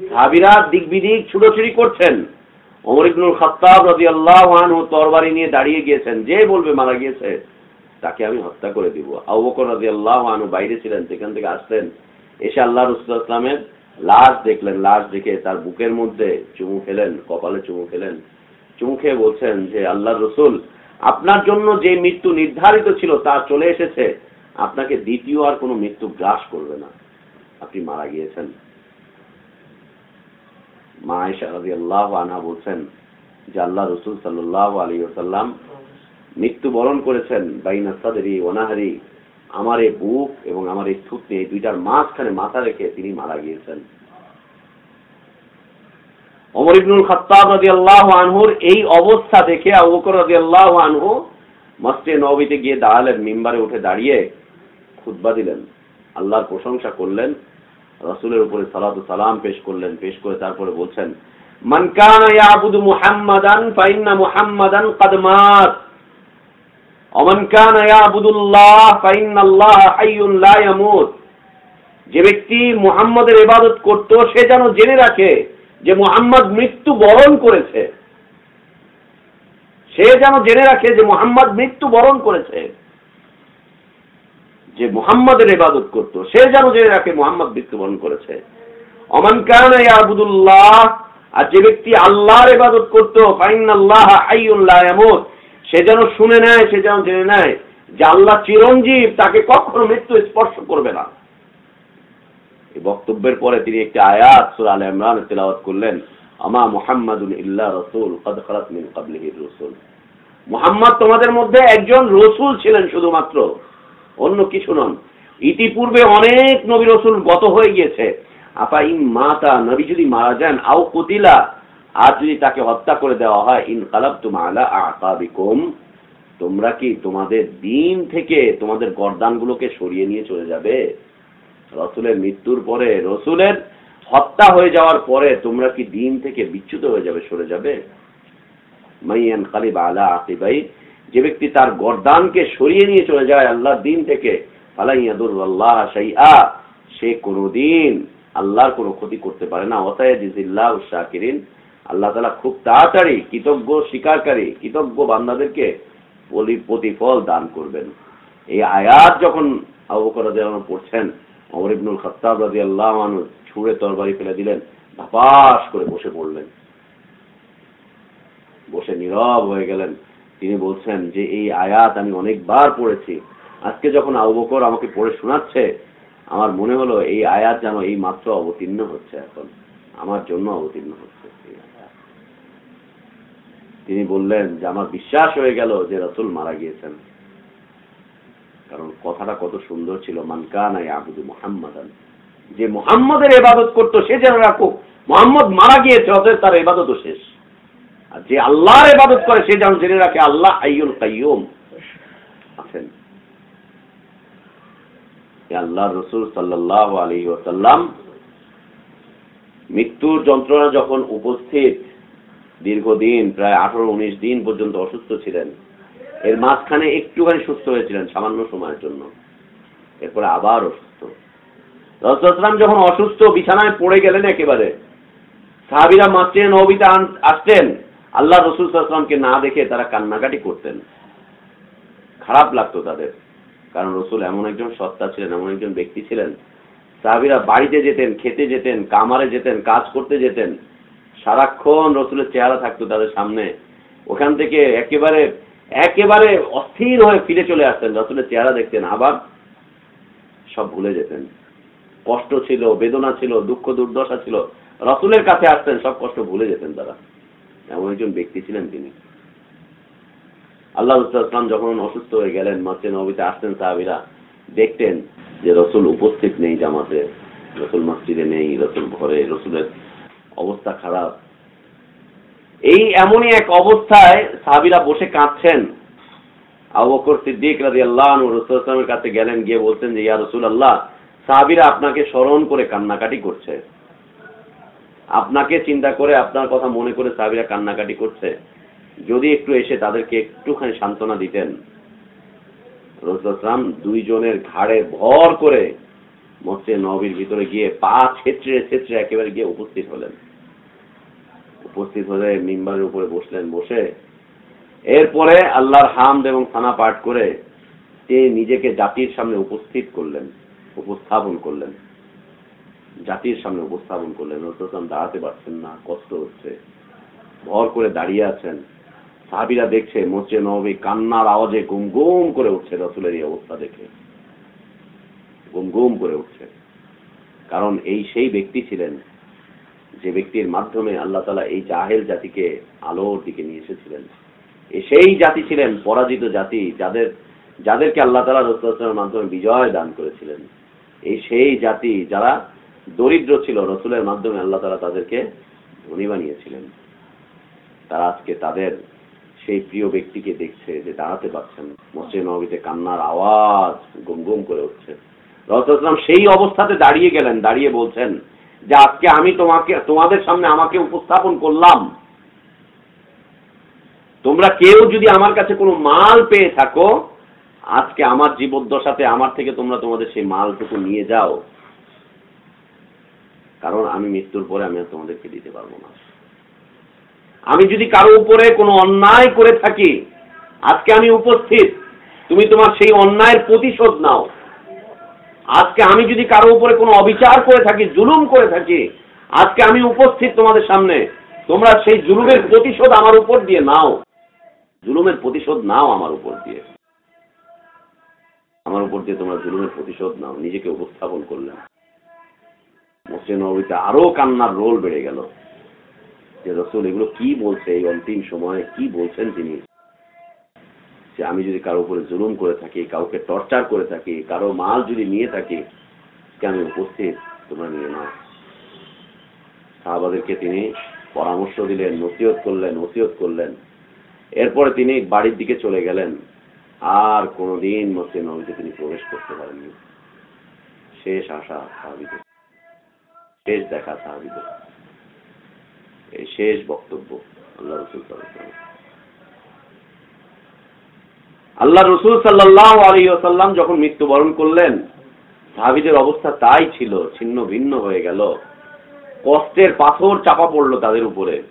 সাবিরা দিক বিদিক ছুটোছুটি করছেন। অমর ইবনুল খত্তাব রাজি আল্লাহ তরবারি নিয়ে দাঁড়িয়ে গিয়েছেন। যে বলবে মারা গিয়েছে, তাকে আমি হত্যা করে দিব। আবু বকর রাজি আল্লাহ আনু বাইরে ছিলেন, সেখান থেকে আসলেন। এসে আল্লাহ রসুল ইসলামের লাশ দেখলেন। লাশ দেখে তার বুকের মধ্যে চুমু খেলেন, কপালে চুমু খেলেন। চুমু খেয়ে বলছেন যে আল্লাহ রসুল, আপনার জন্য যে মৃত্যু নির্ধারিত ছিল তা চলে এসেছে, আপনাকে দ্বিতীয় আর কোনো মৃত্যু গ্রাস করবে না। আপনি মারা গিয়েছেন। মা আয়েশা রাদিয়াল্লাহু আনহা বলছেন যে আল্লাহ রসুল সাল্লাল্লাহু আলাইহি ওয়াসাল্লাম মৃত্যুবরণ করেছেন বাইনা সাদরি ওনাহারি আমার এই বুক এবং আমার এই থুতনি এই দুইটার মাঝখানে মাথা রেখে তিনি মারা গিয়েছেন। অমর ইবনুল খাত্তাব রাদিয়াল্লাহু আনহুর এই অবস্থা দেখে আবু বকর রাদিয়াল্লাহু আনহু মাস্টে নবীতে গিয়ে দাঁড়ালেন, মিম্বারে উঠে দাঁড়িয়ে খুতবা দিলেন। আল্লাহর প্রশংসা করলেন, রসুলের উপরে সালাতু সালাম পেশ করলেন, পেশ করে তারপরে বলছেন, মান কানা ইয়াবুদু মুহাম্মাদান ফাইন্না মুহাম্মাদান ক্বাদ মাত। অমান কানা ইয়াবুদুল্লাহ ফাইন্নাল্লাহ হাইয়ুন লা ইয়ামুত। যে ব্যক্তি মুহাম্মাদের ইবাদত করত, সে যেন জেনে রাখে যে মুহাম্মদ মৃত্যু বরণ করেছে। সে যেন জেনে রাখে যে মুহাম্মদ মৃত্যু বরণ করেছে। যে মুহাম্মদের ইবাদত করত। সে যেন জেনে রাখে মুহাম্মদ মৃত্যুবরণ করেছে। অমান কানা ইয়াবুদুল্লাহ, আর যে ব্যক্তি আল্লাহর ইবাদত করত লা ইয়ামুত, সে যেন শুনে নেয়, সে যেন জেনে নেয় যে আল্লাহ চিরঞ্জীব, তাকে কখনো মৃত্যু স্পর্শ করবে না। এই বক্তব্যের পরে তিনি একটি আয়াত সূরা আলে ইমরান তেলাওয়াত করলেন, আমা মুহাম্মাদুন ইল্লা রাসূল ক্বাবলিহি রাসূল। মুহাম্মদ তোমাদের মধ্যে একজন রসুল ছিলেন শুধুমাত্র, অন্য কিছু নন। ইতিপূর্বে অনেক নবী রসুল গত হয়ে গিয়েছে। আপা ইন মাতা, নবী যদি মারা যান, আও কুতিলা, আর যদি তাকে হত্যা করে দেওয়া হয়, ইন কালাবতুম আলা আকাবিকুম, তোমরা কি তোমাদের দিন থেকে তোমাদের গর্দানগুলোকে সরিয়ে নিয়ে চলে যাবে? রসুলের মৃত্যুর পরে রসুলের হত্যা হয়ে যাওয়ার পরে তোমরা কি দিন থেকে বিচ্যুত হয়ে যাবে, সরে যাবে? মাইয়ান খালিব আলা আকিবাই, যে ব্যক্তি তার গরদানকে সরিয়ে নিয়ে চলে যায় আল্লাহর দিন থেকে ফালাইয়াদুল্লাহ শাইআ, সে কোনোদিন আল্লাহর কোনো ক্ষতি করতে পারে না। অতায়াজিল্লাহ শাকিরিন, আল্লাহ তালা খুব তাড়াতাড়ি কৃতজ্ঞ স্বীকারকারী, কৃতজ্ঞ বান্দাদেরকে প্রতিফল দান করবেন। এই আয়াত যখন রাদিয়াল্লাহু আনহু পড়ছেন অমর ইবনুল খাত্তাব রাদিয়াল্লাহু আনহু ছুঁড়ে তরবারি ফেলে দিলেন ধাপাস করে বসে পড়লেন। বসে নীরব হয়ে গেলেন। তিনি বলছেন যে, এই আয়াত আমি অনেকবার পড়েছি। আজকে যখন আবু বকর আমাকে পড়ে শোনাচ্ছে, আমার মনে হলো এই আয়াত যেন এই মাত্র অবতীর্ণ হচ্ছে এখন। আমার জন্য অবতীর্ণ হচ্ছে তিনি বললেন যে, আমার বিশ্বাস হয়ে গেল যে রসুল মারা গিয়েছেন। কারণ কথাটা কত সুন্দর ছিল মানকানা আবুদু মোহাম্মদান। যে মোহাম্মদের এবাদত করতো, সে যেন রাখুক। মোহাম্মদ মারা গিয়েছে, অতএব তার এবাদতও শেষ। আর যে আল্লাহর ইবাদত করে, সে যেন জেনে রাখে, আল্লাহ আইয়ুল কাইয়ুম। আছেন। এ আল্লাহর রসুল সাল্লাল্লাহু আলাইহি ওয়াসাল্লাম মৃত্যুর যন্ত্রণা যখন উপস্থিত, দীর্ঘদিন, প্রায় আঠারো উনিশ দিন পর্যন্ত অসুস্থ ছিলেন। এর মাঝখানে একটুখানি সুস্থ হয়েছিলেন সামান্য সময়ের জন্য। এরপরে আবার অসুস্থ রসুলাম যখন অসুস্থ বিছানায় পড়ে গেলেন একেবারে, সাহাবিরা মাসজিদে নবীতে আসতেন, আল্লাহ রসুল না দেখে তারা কান্নাকাটি করতেন। খারাপ লাগতো তাদের, কারণ রসুল এমন একজন সত্তা ছিলেন, এমন একজন ব্যক্তি ছিলেন। সাহাবিরা বাড়িতে যেতেন, খেতে যেতেন, কামারে যেতেন, কাজ করতে যেতেন। সারাক্ষণ রসুলের চেহারা থাকতো তাদের সামনে। ওখান থেকে একেবারে একেবারে অস্থির হয়ে ফিরে চলে আসতেন, রসুলের চেহারা দেখতেন, আবার সব ভুলে যেতেন। কষ্ট ছিল, বেদনা ছিল, দুঃখ, দুর্দশা ছিল। রসুলের কাছে আসতেন, সব কষ্ট ভুলে যেতেন তারা। এমন একজন ব্যক্তি ছিলেন তিনি। আল্লাহ ইসলাম যখন অসুস্থ হয়ে গেলেন মাসে নবীতে আসতেন সাহাবিরা, দেখতেন যে রসুল উপস্থিত নেই জামাতে, রসুল মসজিদে নেই, রসুল ঘরে, রসুলের অবস্থা খারাপ। এই এমনই এক অবস্থায় সাহাবিরা বসে কাঁদছেন। আবু বকর সিদ্দিক রাজি আল্লাহ রসুলের কাছে গেলেন, গিয়ে বলছেন যে, ইয়া রসুল আল্লাহ সাহাবিরা আপনাকে স্মরণ করে কান্নাকাটি করছে। আপনাকে চিন্তা করে আপনার কথা মনে করে সাহাবিরা কান্নাকাটি করছে। যদি একটু এসে তাদেরকে একটুখানি সান্ত্বনা দিতেন। রসুলাম দুইজনের ঘাড়ে ভর করে মসজিদ নবীর ভিতরে গিয়ে পা ছেত্রে ছেত্রে একেবারে গিয়ে উপস্থিত হলেন। উপস্থিত হয়ে মিম্বারের উপরে বসলেন, বসে। এরপরে আল্লাহর হামদ এবং থানা পাঠ করে তিনি নিজেকে জাতির সামনে উপস্থিত করলেন, উপস্থাপন করলেন। জাতির সামনে উপস্থাপন করলেন। রসুলাম দাঁড়াতে পারছেন না, কষ্ট হচ্ছে। ভর করে দাঁড়িয়ে আছেন। সাহাবিরা দেখছে, মসজিদ নবী কান্নার আওয়াজে গুম গুম করে উঠছে রসুলের এই অবস্থা দেখে। গুম গুম করে উঠছে। কারণ এই সেই ব্যক্তি ছিলেন যে ব্যক্তির মাধ্যমে আল্লাহ তালা এই জাহেল জাতিকে আলোর দিকে নিয়ে এসেছিলেন। সেই জাতি ছিলেন পরাজিত জাতি যাদের, যাদেরকে আল্লাহ তালা রসুলের মাধ্যমে বিজয় দান করেছিলেন। এই সেই জাতি যারা দরিদ্র ছিল, রসুলের মাধ্যমে আল্লাহ তালা তাদেরকে ধনী বানিয়েছিলেন। তারা আজকে তাদের সেই প্রিয় ব্যক্তিকে দেখছে যে দাঁড়াতে পারছেন মসজিদ নবীতে কান্নার আওয়াজ গুম গুম করে উঠছে। রসুলাম সেই অবস্থাতে দাঁড়িয়ে গেলেন, দাঁড়িয়ে বলছেন যে আজকে আমি তোমাকে, তোমাদের সামনে আমাকে উপস্থাপন করলাম। তোমরা কেউ যদি আমার কাছে কোনো মাল পেয়ে থাকো, আজকে আমার জীবদ্দশাতে আমার থেকে তোমরা তোমাদের সেই মালটুকু নিয়ে যাও। কারণ আমি মৃত্যুর পরে আমি তোমাদেরকে দিতে পারব না। আমি যদি কারও উপরে কোনো অন্যায় করে থাকি, আজকে আমি উপস্থিত। তুমি তোমার সেই অন্যায়ের প্রতিশোধ নাও। আজকে আমি যদি কারও উপরে কোনো অবিচার করে থাকি, জুলুম করে থাকি, আজকে আমি উপস্থিত তোমাদের সামনে। তোমরা সেই জুলুমের প্রতিশোধ আমার উপর দিয়ে নাও। জুলুমের প্রতিশোধ নাও আমার উপর দিয়ে। আমার উপর দিয়ে তোমরা জুলুমের প্রতিশোধ নাও। নিজেকে উপস্থাপন করলেন মসজিদ নবীতে আরও কান্নার রোল বেড়ে গেল। যে রসুল এগুলো কি বলছে, এই অন্তিম সময়ে কি বলছেন তিনি? যে আমি যদি কারও উপরে জুলুম করে থাকি, কাউকে টর্চার করে থাকি, কারও মাল যদি নিয়ে থাকি আমি উপস্থিত, তোমরা নিয়ে নাও। সাহাবাদেরকে তিনি পরামর্শ দিলেন, নসিহত করলেন নসিহত করলেন। এরপরে তিনি বাড়ির দিকে চলে গেলেন। আর কোনোদিন মসজিদ নবীতে তিনি প্রবেশ করতে পারেননি। শেষ আশা সাহাবিদের। শেষ দেখা সাহাবিদের। এই শেষ বক্তব্য আল্লাহ রসুল আল্লাহ রসুল সাল্লাহ আলী সাল্লাম যখন মৃত্যুবরণ করলেন, সাহাবিদের অবস্থা তাই ছিল, ছিন্ন ভিন্ন হয়ে গেল। কষ্টের পাথর চাপা পড়ল তাদের উপরে।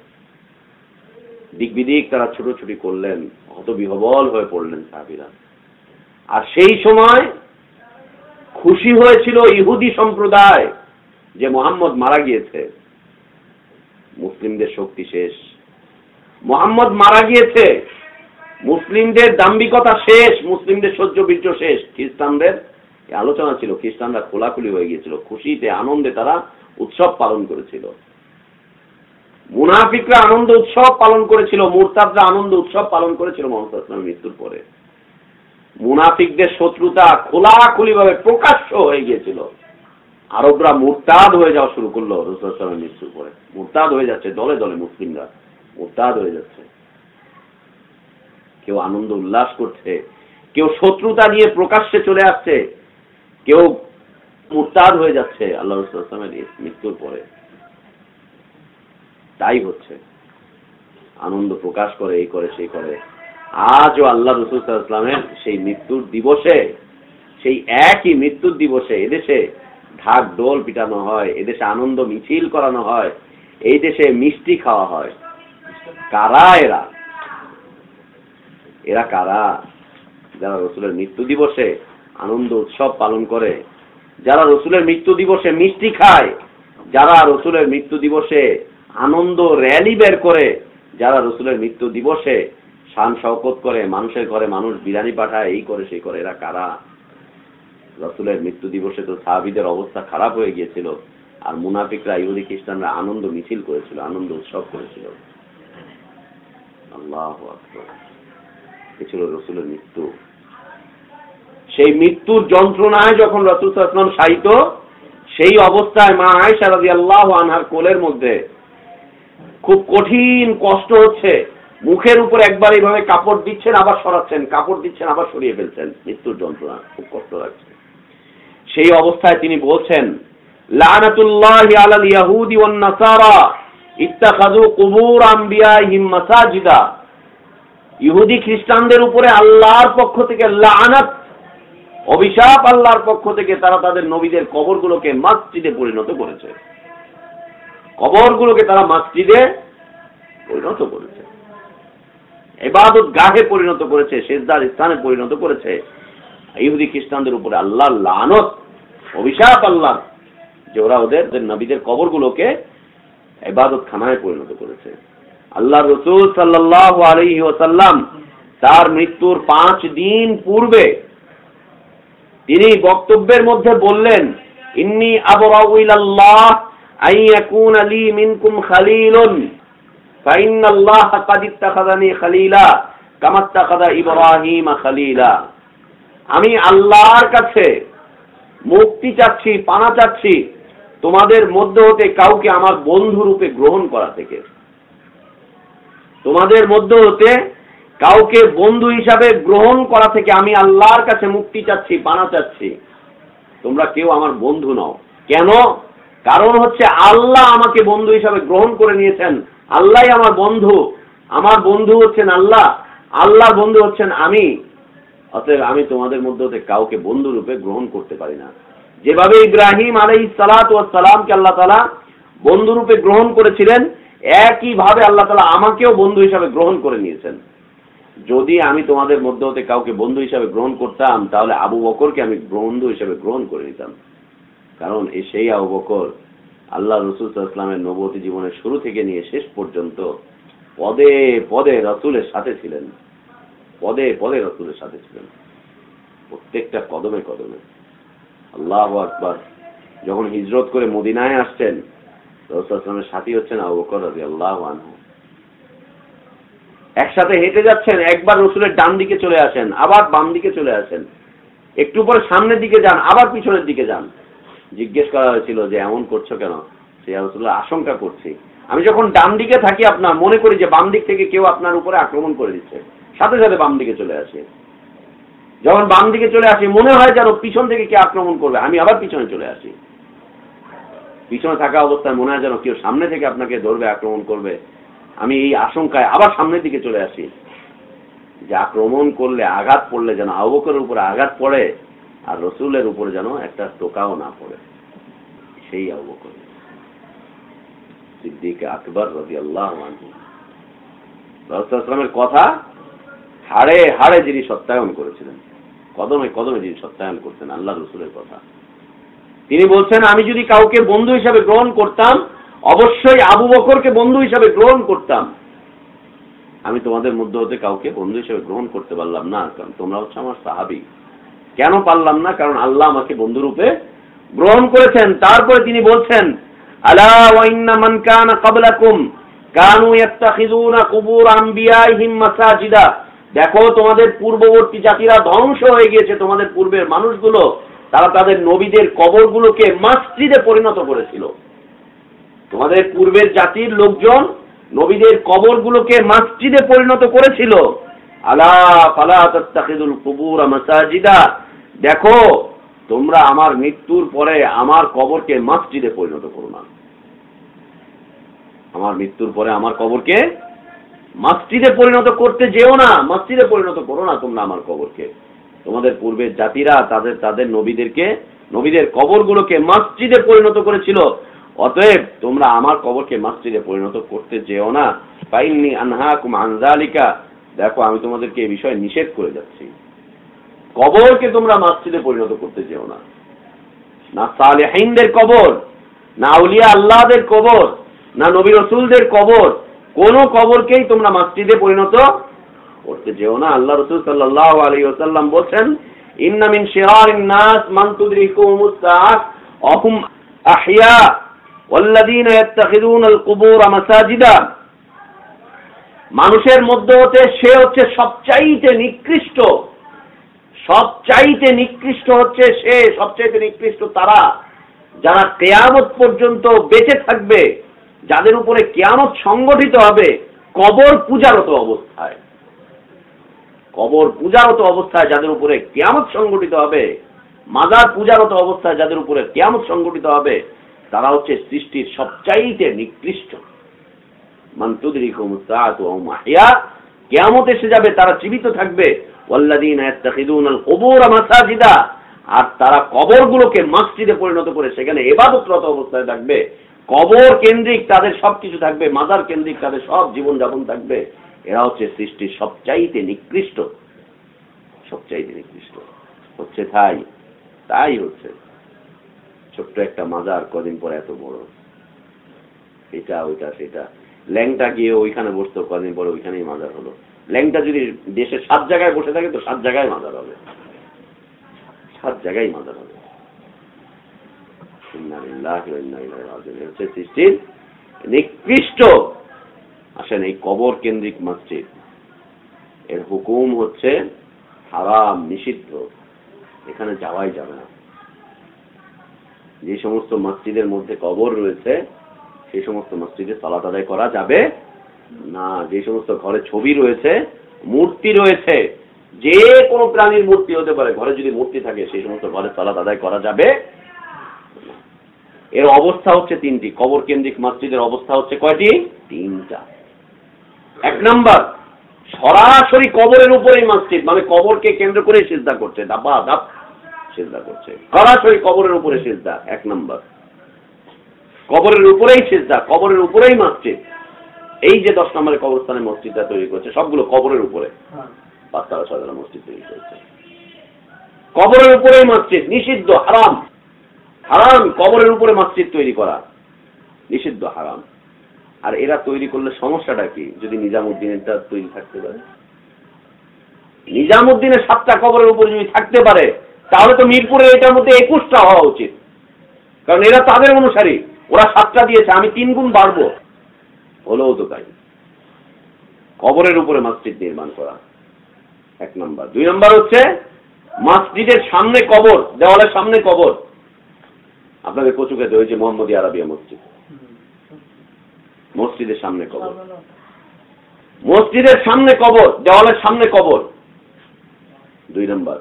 দিক বিদিক তারা ছুটোছুটি করলেন হত বিহবল হয়ে পড়লেন সাহাবিরা। আর সেই সময় খুশি হয়েছিল ইহুদি সম্প্রদায় যে মোহাম্মদ মারা গিয়েছে। মুসলিমদের শক্তি শেষ। মোহাম্মদ মারা গিয়েছে মুসলিমদের দাম্বিকতা শেষ, মুসলিমদের সহ্য বীর্য শেষ। খ্রিস্টানদের আলোচনা ছিল, খ্রিস্টানরা খোলাখুলি হয়ে গিয়েছিল, খুশিতে, আনন্দে তারা উৎসব পালন করেছিল। মুনাফিকরা আনন্দ উৎসব পালন করেছিল, মুরতাদরা আনন্দ উৎসব পালন করেছিল মোহাম্মদ মৃত্যুর পরে। মুনাফিকদের শত্রুতা খোলাখুলি ভাবে প্রকাশ্য হয়ে গিয়েছিল। আরবরা মুরতাদ হয়ে যাওয়া শুরু করল রসুলের মৃত্যুর পরে। মুরতাদ হয়ে যাচ্ছে দলে দলে মুসলিমরা। মুরতাদ হয়ে যাচ্ছে। কেউ আনন্দ উল্লাস করছে, কেউ শত্রুতা নিয়ে প্রকাশ্যে চলে আসছে, কেউ মুরতাদ হয়ে যাচ্ছে আল্লাহ রসুলের মৃত্যুর পরে। তাই হচ্ছে, আনন্দ প্রকাশ করে, এই করে, সেই করে। আজও আল্লাহ রসুল ইসলামের সেই মৃত্যুর দিবসে, সেই একই মৃত্যুর দিবসে এদেশে ঢাক ডোল পিটানো হয়, এদেশে আনন্দ মিছিল করানো হয়, এই দেশে মিষ্টি খাওয়া হয়। কারা এরা? এরা কারা? যারা রসুলের মৃত্যু দিবসে আনন্দ উৎসব পালন করে, যারা রসুলের মৃত্যু দিবসে মিষ্টি খায়, যারা রসুলের মৃত্যু দিবসে আনন্দ র্যালি বের করে, যারা রসুলের মৃত্যু দিবসে শান শওকত করে, মানুষের ঘরে মানুষ বিরিয়ানি পাঠায়, এই করে সেই করে, এরা কারা? রসুলের মৃত্যু দিবসে তো সাহাবিদের অবস্থা খারাপ হয়ে গিয়েছিল, আর মুনাফিকরা, ইহুদি খ্রিস্টানরা আনন্দ মিছিল করেছিল, আনন্দ উৎসব করেছিল। আল্লাহ এ ছিল রসুলের মৃত্যু। সেই মৃত্যুর যন্ত্রণায় যখন রসুল আসলাম সাহিত সেই অবস্থায় মা আয়সা রাজি আল্লাহ আনহার কোলের মধ্যে খুব কঠিন কষ্ট হচ্ছে। মুখের উপর একবার এইভাবে কাপড় দিচ্ছেন, আবার সরাচ্ছেন, কাপড় দিচ্ছেন, আবার সরিয়ে ফেলছেন। মৃত্যুর যন্ত্রণা, খুব কষ্ট লাগছে। সেই অবস্থায় তিনি বলছেন, লানাতুল্লাহি আলাল ইয়াহুদি ওয়ান নাসারা, ইত্তাখাযু কুবুর মাসাজিদা। ইহুদি খ্রিস্টানদের উপরে আল্লাহর পক্ষ থেকে লানাত, অভিশাপ আল্লাহর পক্ষ থেকে তারা তাদের নবীদের কবরগুলোকে মসজিদে পরিণত করেছে। কবরগুলোকে তারা মসজিদে পরিণত করেছে। এবাদত গাহে পরিণত করেছে শেষদার স্থানে পরিণত করেছে। ইহুদি খ্রিস্টানদের উপরে আল্লাহ লানত, অভিশাপ আল্লাহ যে ওরা ওদের নবীদের কবরগুলোকে এবাদত খানায় পরিণত করেছে। আল্লাহ রসুল সাল্লাহ আলহি ওসাল্লাম তার মৃত্যুর পাঁচ দিন পূর্বে তিনি বক্তব্যের মধ্যে বললেন ইন্নি আবরাউ ইলাল্লাহ আই ইয়াকুনা লি মিনকুম খালিলুন فإن الله قد اتخذني خليلا كما اتخذ إبراهيم خليلا আমি আল্লাহর কাছে মুক্তি চাচ্ছি পানা চাচ্ছি তোমাদের মধ্য হতে কাউকে আমার বন্ধু রূপে গ্রহণ করা থেকে তোমাদের মধ্য হতে কাউকে বন্ধু হিসাবে গ্রহণ করা থেকে আমি আল্লাহর কাছে মুক্তি চাচ্ছি, পানা চাচ্ছি। তোমরা কেউ আমার বন্ধু নও। কেন? কারণ হচ্ছে আল্লাহ আমাকে বন্ধু হিসাবে গ্রহণ করে নিয়েছেন। আল্লাহ আমার বন্ধু। আমার বন্ধু হচ্ছেন আল্লাহ। আল্লাহর বন্ধু হচ্ছেন আমি। অতএব আমি তোমাদের মধ্যে হতে কাউকে বন্ধু রূপে গ্রহণ করতে পারি না। যেভাবে ইব্রাহিম আলাই সালাত ও সালামকে আল্লাহ তালা বন্ধু রূপে গ্রহণ করেছিলেন একই ভাবে আল্লাহ তালা আমাকেও বন্ধু হিসাবে গ্রহণ করে নিয়েছেন। যদি আমি তোমাদের মধ্যে হতে কাউকে বন্ধু হিসাবে গ্রহণ করতাম, তাহলে আবু বকরকে আমি বন্ধু হিসাবে গ্রহণ করে নিতাম। কারণ এই সেই আবু বকর আল্লাহ রসুল ইসলামের নবতী জীবনের শুরু থেকে নিয়ে শেষ পর্যন্ত পদে পদে রসুলের সাথে ছিলেন। পদে পদে রসুলের সাথে ছিলেন। প্রত্যেকটা কদমে কদমে। আল্লাহ আকবার। যখন হিজরত করে মদিনায় আসছেন রসুলের সাথী হচ্ছেন রাজি আল্লাহ একসাথে হেঁটে যাচ্ছেন, একবার রসুলের ডান দিকে চলে আসেন, আবার বাম দিকে চলে আসেন। একটু পরে সামনের দিকে যান, আবার পিছনের দিকে যান। জিজ্ঞেস করা হয়েছিল যে, এমন করছ কেন? সে রসুল্লাহ আশঙ্কা করছি। আমি যখন ডান দিকে থাকি আপনার, মনে করি যে বাম দিক থেকে কেউ আপনার উপরে আক্রমণ করে দিচ্ছে। সাথে সাথে বাম দিকে চলে আসে। যখন বাম দিকে চলে আসি, মনে হয় যেন পিছন থেকে কে আক্রমণ করবে, আমি আবার পিছনে চলে আসি। পিছনে থাকা অবস্থায় মনে হয় যেন কেউ সামনে থেকে আপনাকে ধরবে, আক্রমণ করবে। আমি এই আশঙ্কায় আবার সামনের দিকে চলে আসি। যে আক্রমণ করলে আঘাত পড়লে যেন আবকের উপরে আঘাত পড়ে, আর রসুলের উপরে যেন একটা টোকাও না পড়ে। সেই আবকর সিদ্দিক আকবর রবি আল্লাহ রসুলের কথা হাড়ে হাড়ে যিনি সত্যায়ন করেছিলেন, কদমে কদমে যিনি সত্যায়ন করতেন আল্লাহ রসুলের কথা। তিনি বলছেন, আমি যদি কাউকে বন্ধু হিসাবে গ্রহণ করতাম, অবশ্যই আবু বকরকে বন্ধু হিসাবে গ্রহণ করতাম। আমি তোমাদের মধ্যে হতে কাউকে বন্ধু হিসেবে গ্রহণ করতে পারলাম না, কারণ তোমরা হচ্ছে আমার সাহাবি। কেন পারলাম না? কারণ আল্লাহ আমাকে বন্ধুরূপে গ্রহণ করেছেন। তারপরে তিনি বলছেন দেখো, তোমাদের পূর্ববর্তী জাতিরা ধ্বংস হয়ে গিয়েছে। তোমাদের পূর্বের মানুষগুলো তারা তাদের নবীদের কবরগুলোকে মসজিদে পরিণত করেছিল। তোমাদের পূর্বের জাতির লোকজন নবীদের কবরগুলোকে মসজিদে পরিণত করেছিল। আলা কুবুর মাসাজিদা। দেখো, তোমরা আমার মৃত্যুর পরে আমার কবরকে মসজিদে পরিণত করো না। আমার মৃত্যুর পরে আমার কবরকে মসজিদে পরিণত করতে যেও না, মসজিদে পরিণত করো না তোমরা আমার কবরকে। তোমাদের পূর্বের জাতিরা তাদের তাদের নবীদেরকে, নবীদের কবরগুলোকে মসজিদে পরিণত করেছিল। অতএব তোমরা আমার কবরকে মসজিদে পরিণত করতে যেও না। পাইনি আনহাকুম আনজালিকা দেখো, আমি তোমাদেরকে এই বিষয়ে নিষেধ করে যাচ্ছি। কবরকে তোমরা মসজিদে পরিণত করতে যেও না। না সালেহিনদের কবর, না আউলিয়া আল্লাহদের কবর, না নবী রসুলদের কবর, কোন কবরকেই তোমরা মসজিদে পরিণত করতে যেও না আল্লাহ রসুল সাল্লাহ আলী ওসাল্লাম বলছেন ইন্না মিন শিরারিন নাস মান তুদরিকুহুমুস সাআহ অহুম আহইয়া والذين يتخذون القبور مساجدا মানুষের মধ্যে হতে সে হচ্ছে সবচাইতে নিকৃষ্ট সবচাইতে নিকৃষ্ট হচ্ছে সে সবচাইতে নিকৃষ্ট তারা যারা কেয়ামত পর্যন্ত বেঁচে থাকবে যাদের উপরে কেয়ামত সংগঠিত হবে কবর পূজারত অবস্থায় কবর পূজারত অবস্থায় যাদের উপরে কেয়ামত সংগঠিত হবে, মাজার পূজারত অবস্থায় যাদের উপরে কেয়ামত সংগঠিত হবে, তারা হচ্ছে সৃষ্টির সবচাইতে নিকৃষ্ট। কেয়ামত এসে যাবে, তারা জীবিত থাকবে। আর তারা কবরগুলোকে মসজিদে পরিণত করে সেখানে এবাদতরত অবস্থায় থাকবে। কবর কেন্দ্রিক তাদের সবকিছু থাকবে মাদার কেন্দ্রিক তাদের সব জীবনযাপন থাকবে। এরা হচ্ছে সৃষ্টির সবচাইতে নিকৃষ্ট। সবচাইতে নিকৃষ্ট। হচ্ছে তাই। তাই হচ্ছে। ছোট্ট একটা মাজার কদিন পরে এত বড়। এটা, ওইটা, সেটা। ল্যাংটা গিয়ে ওইখানে বসতো, কদিন পরে ওইখানেই মাজার হলো। ল্যাংটা যদি দেশের সাত জায়গায় বসে থাকে, তো সাত জায়গায় মাজার হবে। সাত জায়গায় মাজার হবে। সৃষ্টির নিকৃষ্ট। আসেন এই কবর কেন্দ্রিক মসজিদ। এর হুকুম হচ্ছে হারাম, নিষিদ্ধ। এখানে যাওয়াই যাবে না। যে সমস্ত মসজিদের মধ্যে কবর রয়েছে সেই সমস্ত মসজিদে সালাত আদায় করা যাবে না। যে সমস্ত ঘরে ছবি রয়েছে, মূর্তি রয়েছে, যে কোনো প্রাণীর মূর্তি হতে পারে। ঘরে যদি মূর্তি থাকে সেই সমস্ত ঘরে সালাত আদায় করা যাবে এর অবস্থা হচ্ছে তিনটি। কবর কেন্দ্রিক মসজিদের অবস্থা হচ্ছে কয়টি? তিনটা। এক নাম্বার সরাসরি কবরের উপরেই মসজিদ মানে কবরকে কেন্দ্র করে সিজদা করছে দাবা দাপ সিজদা করছে। সরাসরি কবরের উপরে সিজদা এক নাম্বার। কবরের উপরেই সিজদা কবরের উপরেই মসজিদ। এই যে দশ নম্বরের কবরস্থানে মসজিদটা তৈরি করছে সবগুলো কবরের উপরে। পাঁচতলা ছয়তলা মসজিদ তৈরি করেছে। কবরের উপরেই মসজিদ নিষিদ্ধ হারাম। হারাম কবরের উপরে মসজিদ তৈরি করা। নিষিদ্ধ হারাম। আর এরা তৈরি করলে সমস্যাটা কি? যদি নিজামুদ্দিনেরটা তৈরি থাকতে পারে। নিজামুদ্দিনের সাতটা কবরের উপর যদি থাকতে পারে, তাহলে তো মিরপুরের এটার মধ্যে একুশটা হওয়া উচিত। কারণ এরা তাদের অনুসারী। ওরা সাতটা দিয়েছে, আমি তিন গুণ বাড়বো। হলেও তো তাই। কবরের উপরে মসজিদ নির্মাণ করা। এক নম্বর। দুই নম্বর হচ্ছে, মসজিদের সামনে কবর, দেওয়ালের সামনে কবর। আপনাদের ওই যে মোহাম্মদী আরবিয়া মসজিদ। মসজিদের সামনে কবর। মসজিদের সামনে কবর দেওয়ালের সামনে কবর। দুই নম্বর।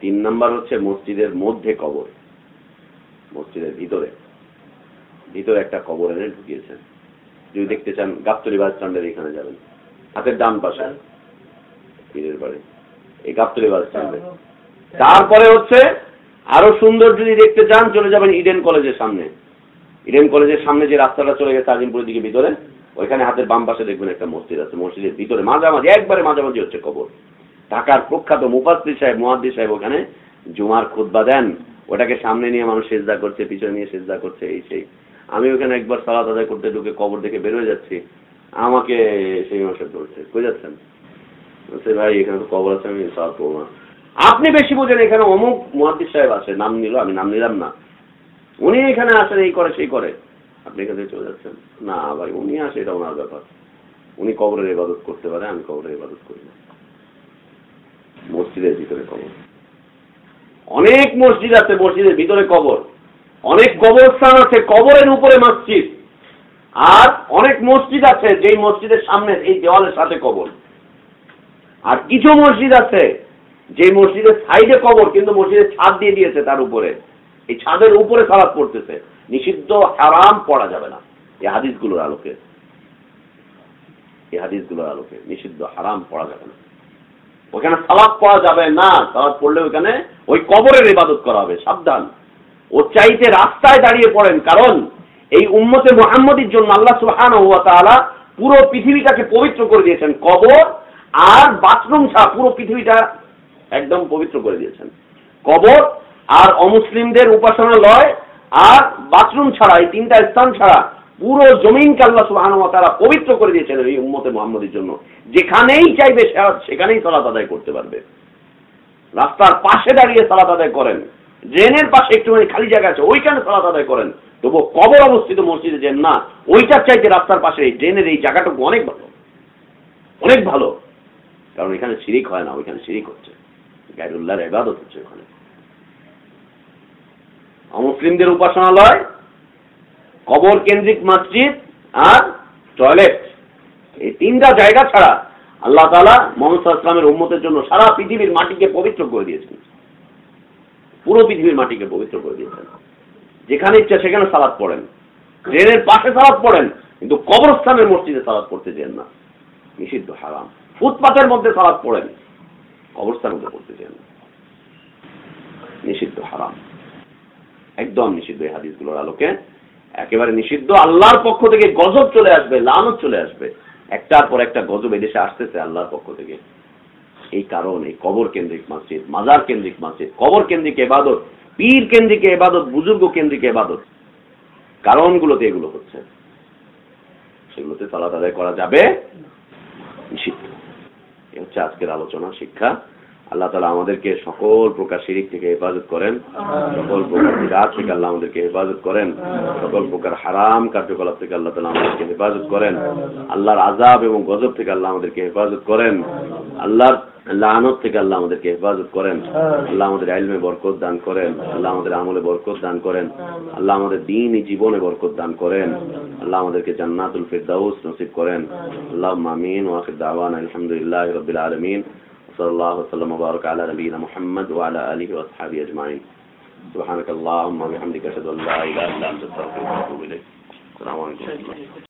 তিন নম্বর হচ্ছে মসজিদের মধ্যে কবর। মসজিদের ভিতরে। ভিতরে একটা কবর এনে ঢুকিয়েছেন। যদি দেখতে চান গাবতলি বাস স্ট্যান্ডের এখানে যাবেন। হাতের ডান পাশে। পীরের বাড়ি। এই গাবতলি বাস স্ট্যান্ডে তারপরে হচ্ছে আরও সুন্দর যদি দেখতে চান চলে যাবেন ইডেন কলেজের সামনে। ইডেন কলেজের সামনে যে রাস্তাটা চলে গেছে আজিমপুরের দিকে ভিতরে ওইখানে হাতের বাম পাশে দেখবেন একটা মসজিদ আছে। মসজিদের ভিতরে মাঝামাঝি একবারে মাঝামাঝি হচ্ছে কবর। ঢাকার প্রখ্যাত মুফাসির সাহেব মুহাদ্দিস সাহেব ওখানে জুমার খুতবা দেন। ওটাকে সামনে নিয়ে মানুষ সেজদা করছে পিছনে নিয়ে সেজদা করছে এই সেই। আমি ওখানে একবার সালাত আদায় করতে ঢুকে কবর দেখে বেরোয় যাচ্ছি। আমাকে সেই মাসে ধরছে। কই যাচ্ছেন? বলছে, ভাই এখানে তো কবর আছে আমি সালাত করব না। আপনি বেশি বোঝেন এখানে অমুক মুহাদ্দিস সাহেব আছে নাম নিল আমি নাম নিলাম না। উনি এখানে আসেন, এই করে, সেই করে। আপনি এখান চলে যাচ্ছেন। না, ভাই, উনি আসে, এটা ওনার ব্যাপার। উনি কবরের ইবাদত করতে পারে, আমি কবরের ইবাদত করি না। মসজিদের ভিতরে কবর। অনেক মসজিদ আছে মসজিদের ভিতরে কবর। অনেক কবরস্থান আছে কবরের উপরে মসজিদ। আর অনেক মসজিদ আছে যেই মসজিদের সামনে এই দেওয়ালের সাথে কবর। আর কিছু মসজিদ আছে যে মসজিদের সাইডে কবর, কিন্তু মসজিদের ছাদ দিয়ে দিয়েছে তার উপরে। এই ছাদের উপরে সালাদ পড়তেছে। নিষিদ্ধ হারাম পড়া যাবে না। এই হাদিসগুলোর আলোকে। এই হাদিসগুলোর আলোকে নিষিদ্ধ হারাম পড়া যাবে না। ওখানে সালাদ পড়া যাবে না। সালাদ পড়লে ওখানে ওই কবরের ইবাদত করা হবে। সাবধান। ও চাইতে রাস্তায় দাঁড়িয়ে পড়েন। কারণ এই উম্মতে মোহাম্মদীর জন্য আল্লাহ সুহান পুরো পৃথিবীটাকে পবিত্র করে দিয়েছেন। কবর আর বাথরুম ছাড়া পুরো পৃথিবীটা একদম পবিত্র করে দিয়েছেন। কবর আর অমুসলিমদের উপাসনালয় আর বাথরুম ছাড়া, এই তিনটা স্থান ছাড়া পুরো জমিনকে আল্লাহ সুবহান ওয়া তাআলা পবিত্র করে দিয়েছেন এই উম্মতে মুহাম্মদীর জন্য। যেখানেই চাইবে সেখানেই সালাত আদায় করতে পারবে। রাস্তার পাশে দাঁড়িয়ে সালাত আদায় করেন। ড্রেনের পাশে একটুখানি খালি জায়গা আছে, ওইখানে সালাত আদায় করেন। তবু কবর অবস্থিত মসজিদে যেন না, ওইটার চাইতে রাস্তার পাশে এই ড্রেনের এই জায়গাটুকু অনেক ভালো। অনেক ভালো। কারণ এখানে শিরিক হয় না, ওইখানে শিরিক হচ্ছে। গাইরুল্লাহর এবাদত হচ্ছে ওখানে। অমুসলিমদের উপাসনালয় কবর কেন্দ্রিক মসজিদ আর টয়লেট। এই তিনটা জায়গা ছাড়া আল্লাহ তালা মোহাম্মদ ইসলামের জন্য সারা পৃথিবীর মাটিকে পবিত্র করে দিয়েছেন। পুরো পৃথিবীর মাটিকে পবিত্র করে দিয়েছেন। যেখানে ইচ্ছা সেখানে সালাদ পড়েন। ট্রেনের পাশে সালাদ পড়েন, কিন্তু কবরস্থানের মসজিদে সালাদ পড়তে চান না। নিষিদ্ধ, হারাম। ফুটপাতের মধ্যে সালাদ পড়েন, কবরস্থানের মধ্যে পড়তে চান না। নিষিদ্ধ, হারাম। একদম নিষিদ্ধ এই হাদিসগুলোর আলোকে। একেবারে নিষিদ্ধ। আল্লাহর পক্ষ থেকে গজব চলে আসবে, লানত চলে আসবে। একটার পর একটা গজব এদেশে আসতেছে আল্লাহর পক্ষ থেকে। এই কারণ, এই কবর কেন্দ্রিক মসজিদ, মাজার কেন্দ্রিক মসজিদ, কবর কেন্দ্রিক এবাদত, পীর কেন্দ্রিক এবাদত, বুজুর্গ কেন্দ্রিক এবাদত। কারণগুলোতে এগুলো হচ্ছে। সেগুলোতে সালাত আদায় করা যাবে নিষিদ্ধ। এ হচ্ছে আজকের আলোচনা, শিক্ষা। আল্লাহ তালা আমাদেরকে সকল প্রকার শিরিক থেকে হেফাজত করেন। সকল প্রকার বিরাট থেকে আল্লাহ আমাদেরকে হেফাজত করেন। সকল প্রকার হারাম কার্যকলাপ থেকে আল্লাহ তালা আমাদেরকে হেফাজত করেন। আল্লাহর আজাব এবং গজব থেকে আল্লাহ আমাদেরকে হেফাজত করেন। আল্লাহর লানত থেকে আল্লাহ আমাদেরকে হেফাজত করেন। আল্লাহ আমাদের আইলমে বরকত দান করেন। আল্লাহ আমাদের আমলে বরকত দান করেন। আল্লাহ আমাদের দিন জীবনে বরকত দান করেন। আল্লাহ আমাদেরকে জান্নাতুল ফিরদাউস নসিব করেন। আল্লাহ মামিন ওয়াকির দাওয়ান আলহামদুলিল্লাহ রবিল আলমিন। صلی اللہ وسلم وبارک علی نبینا محمد وعلى اله واصحابه اجمعین. سبحانك اللهم وبحمدك اشهد ان لا اله الا انت استغفرك واتوب اليك السلام علیکم.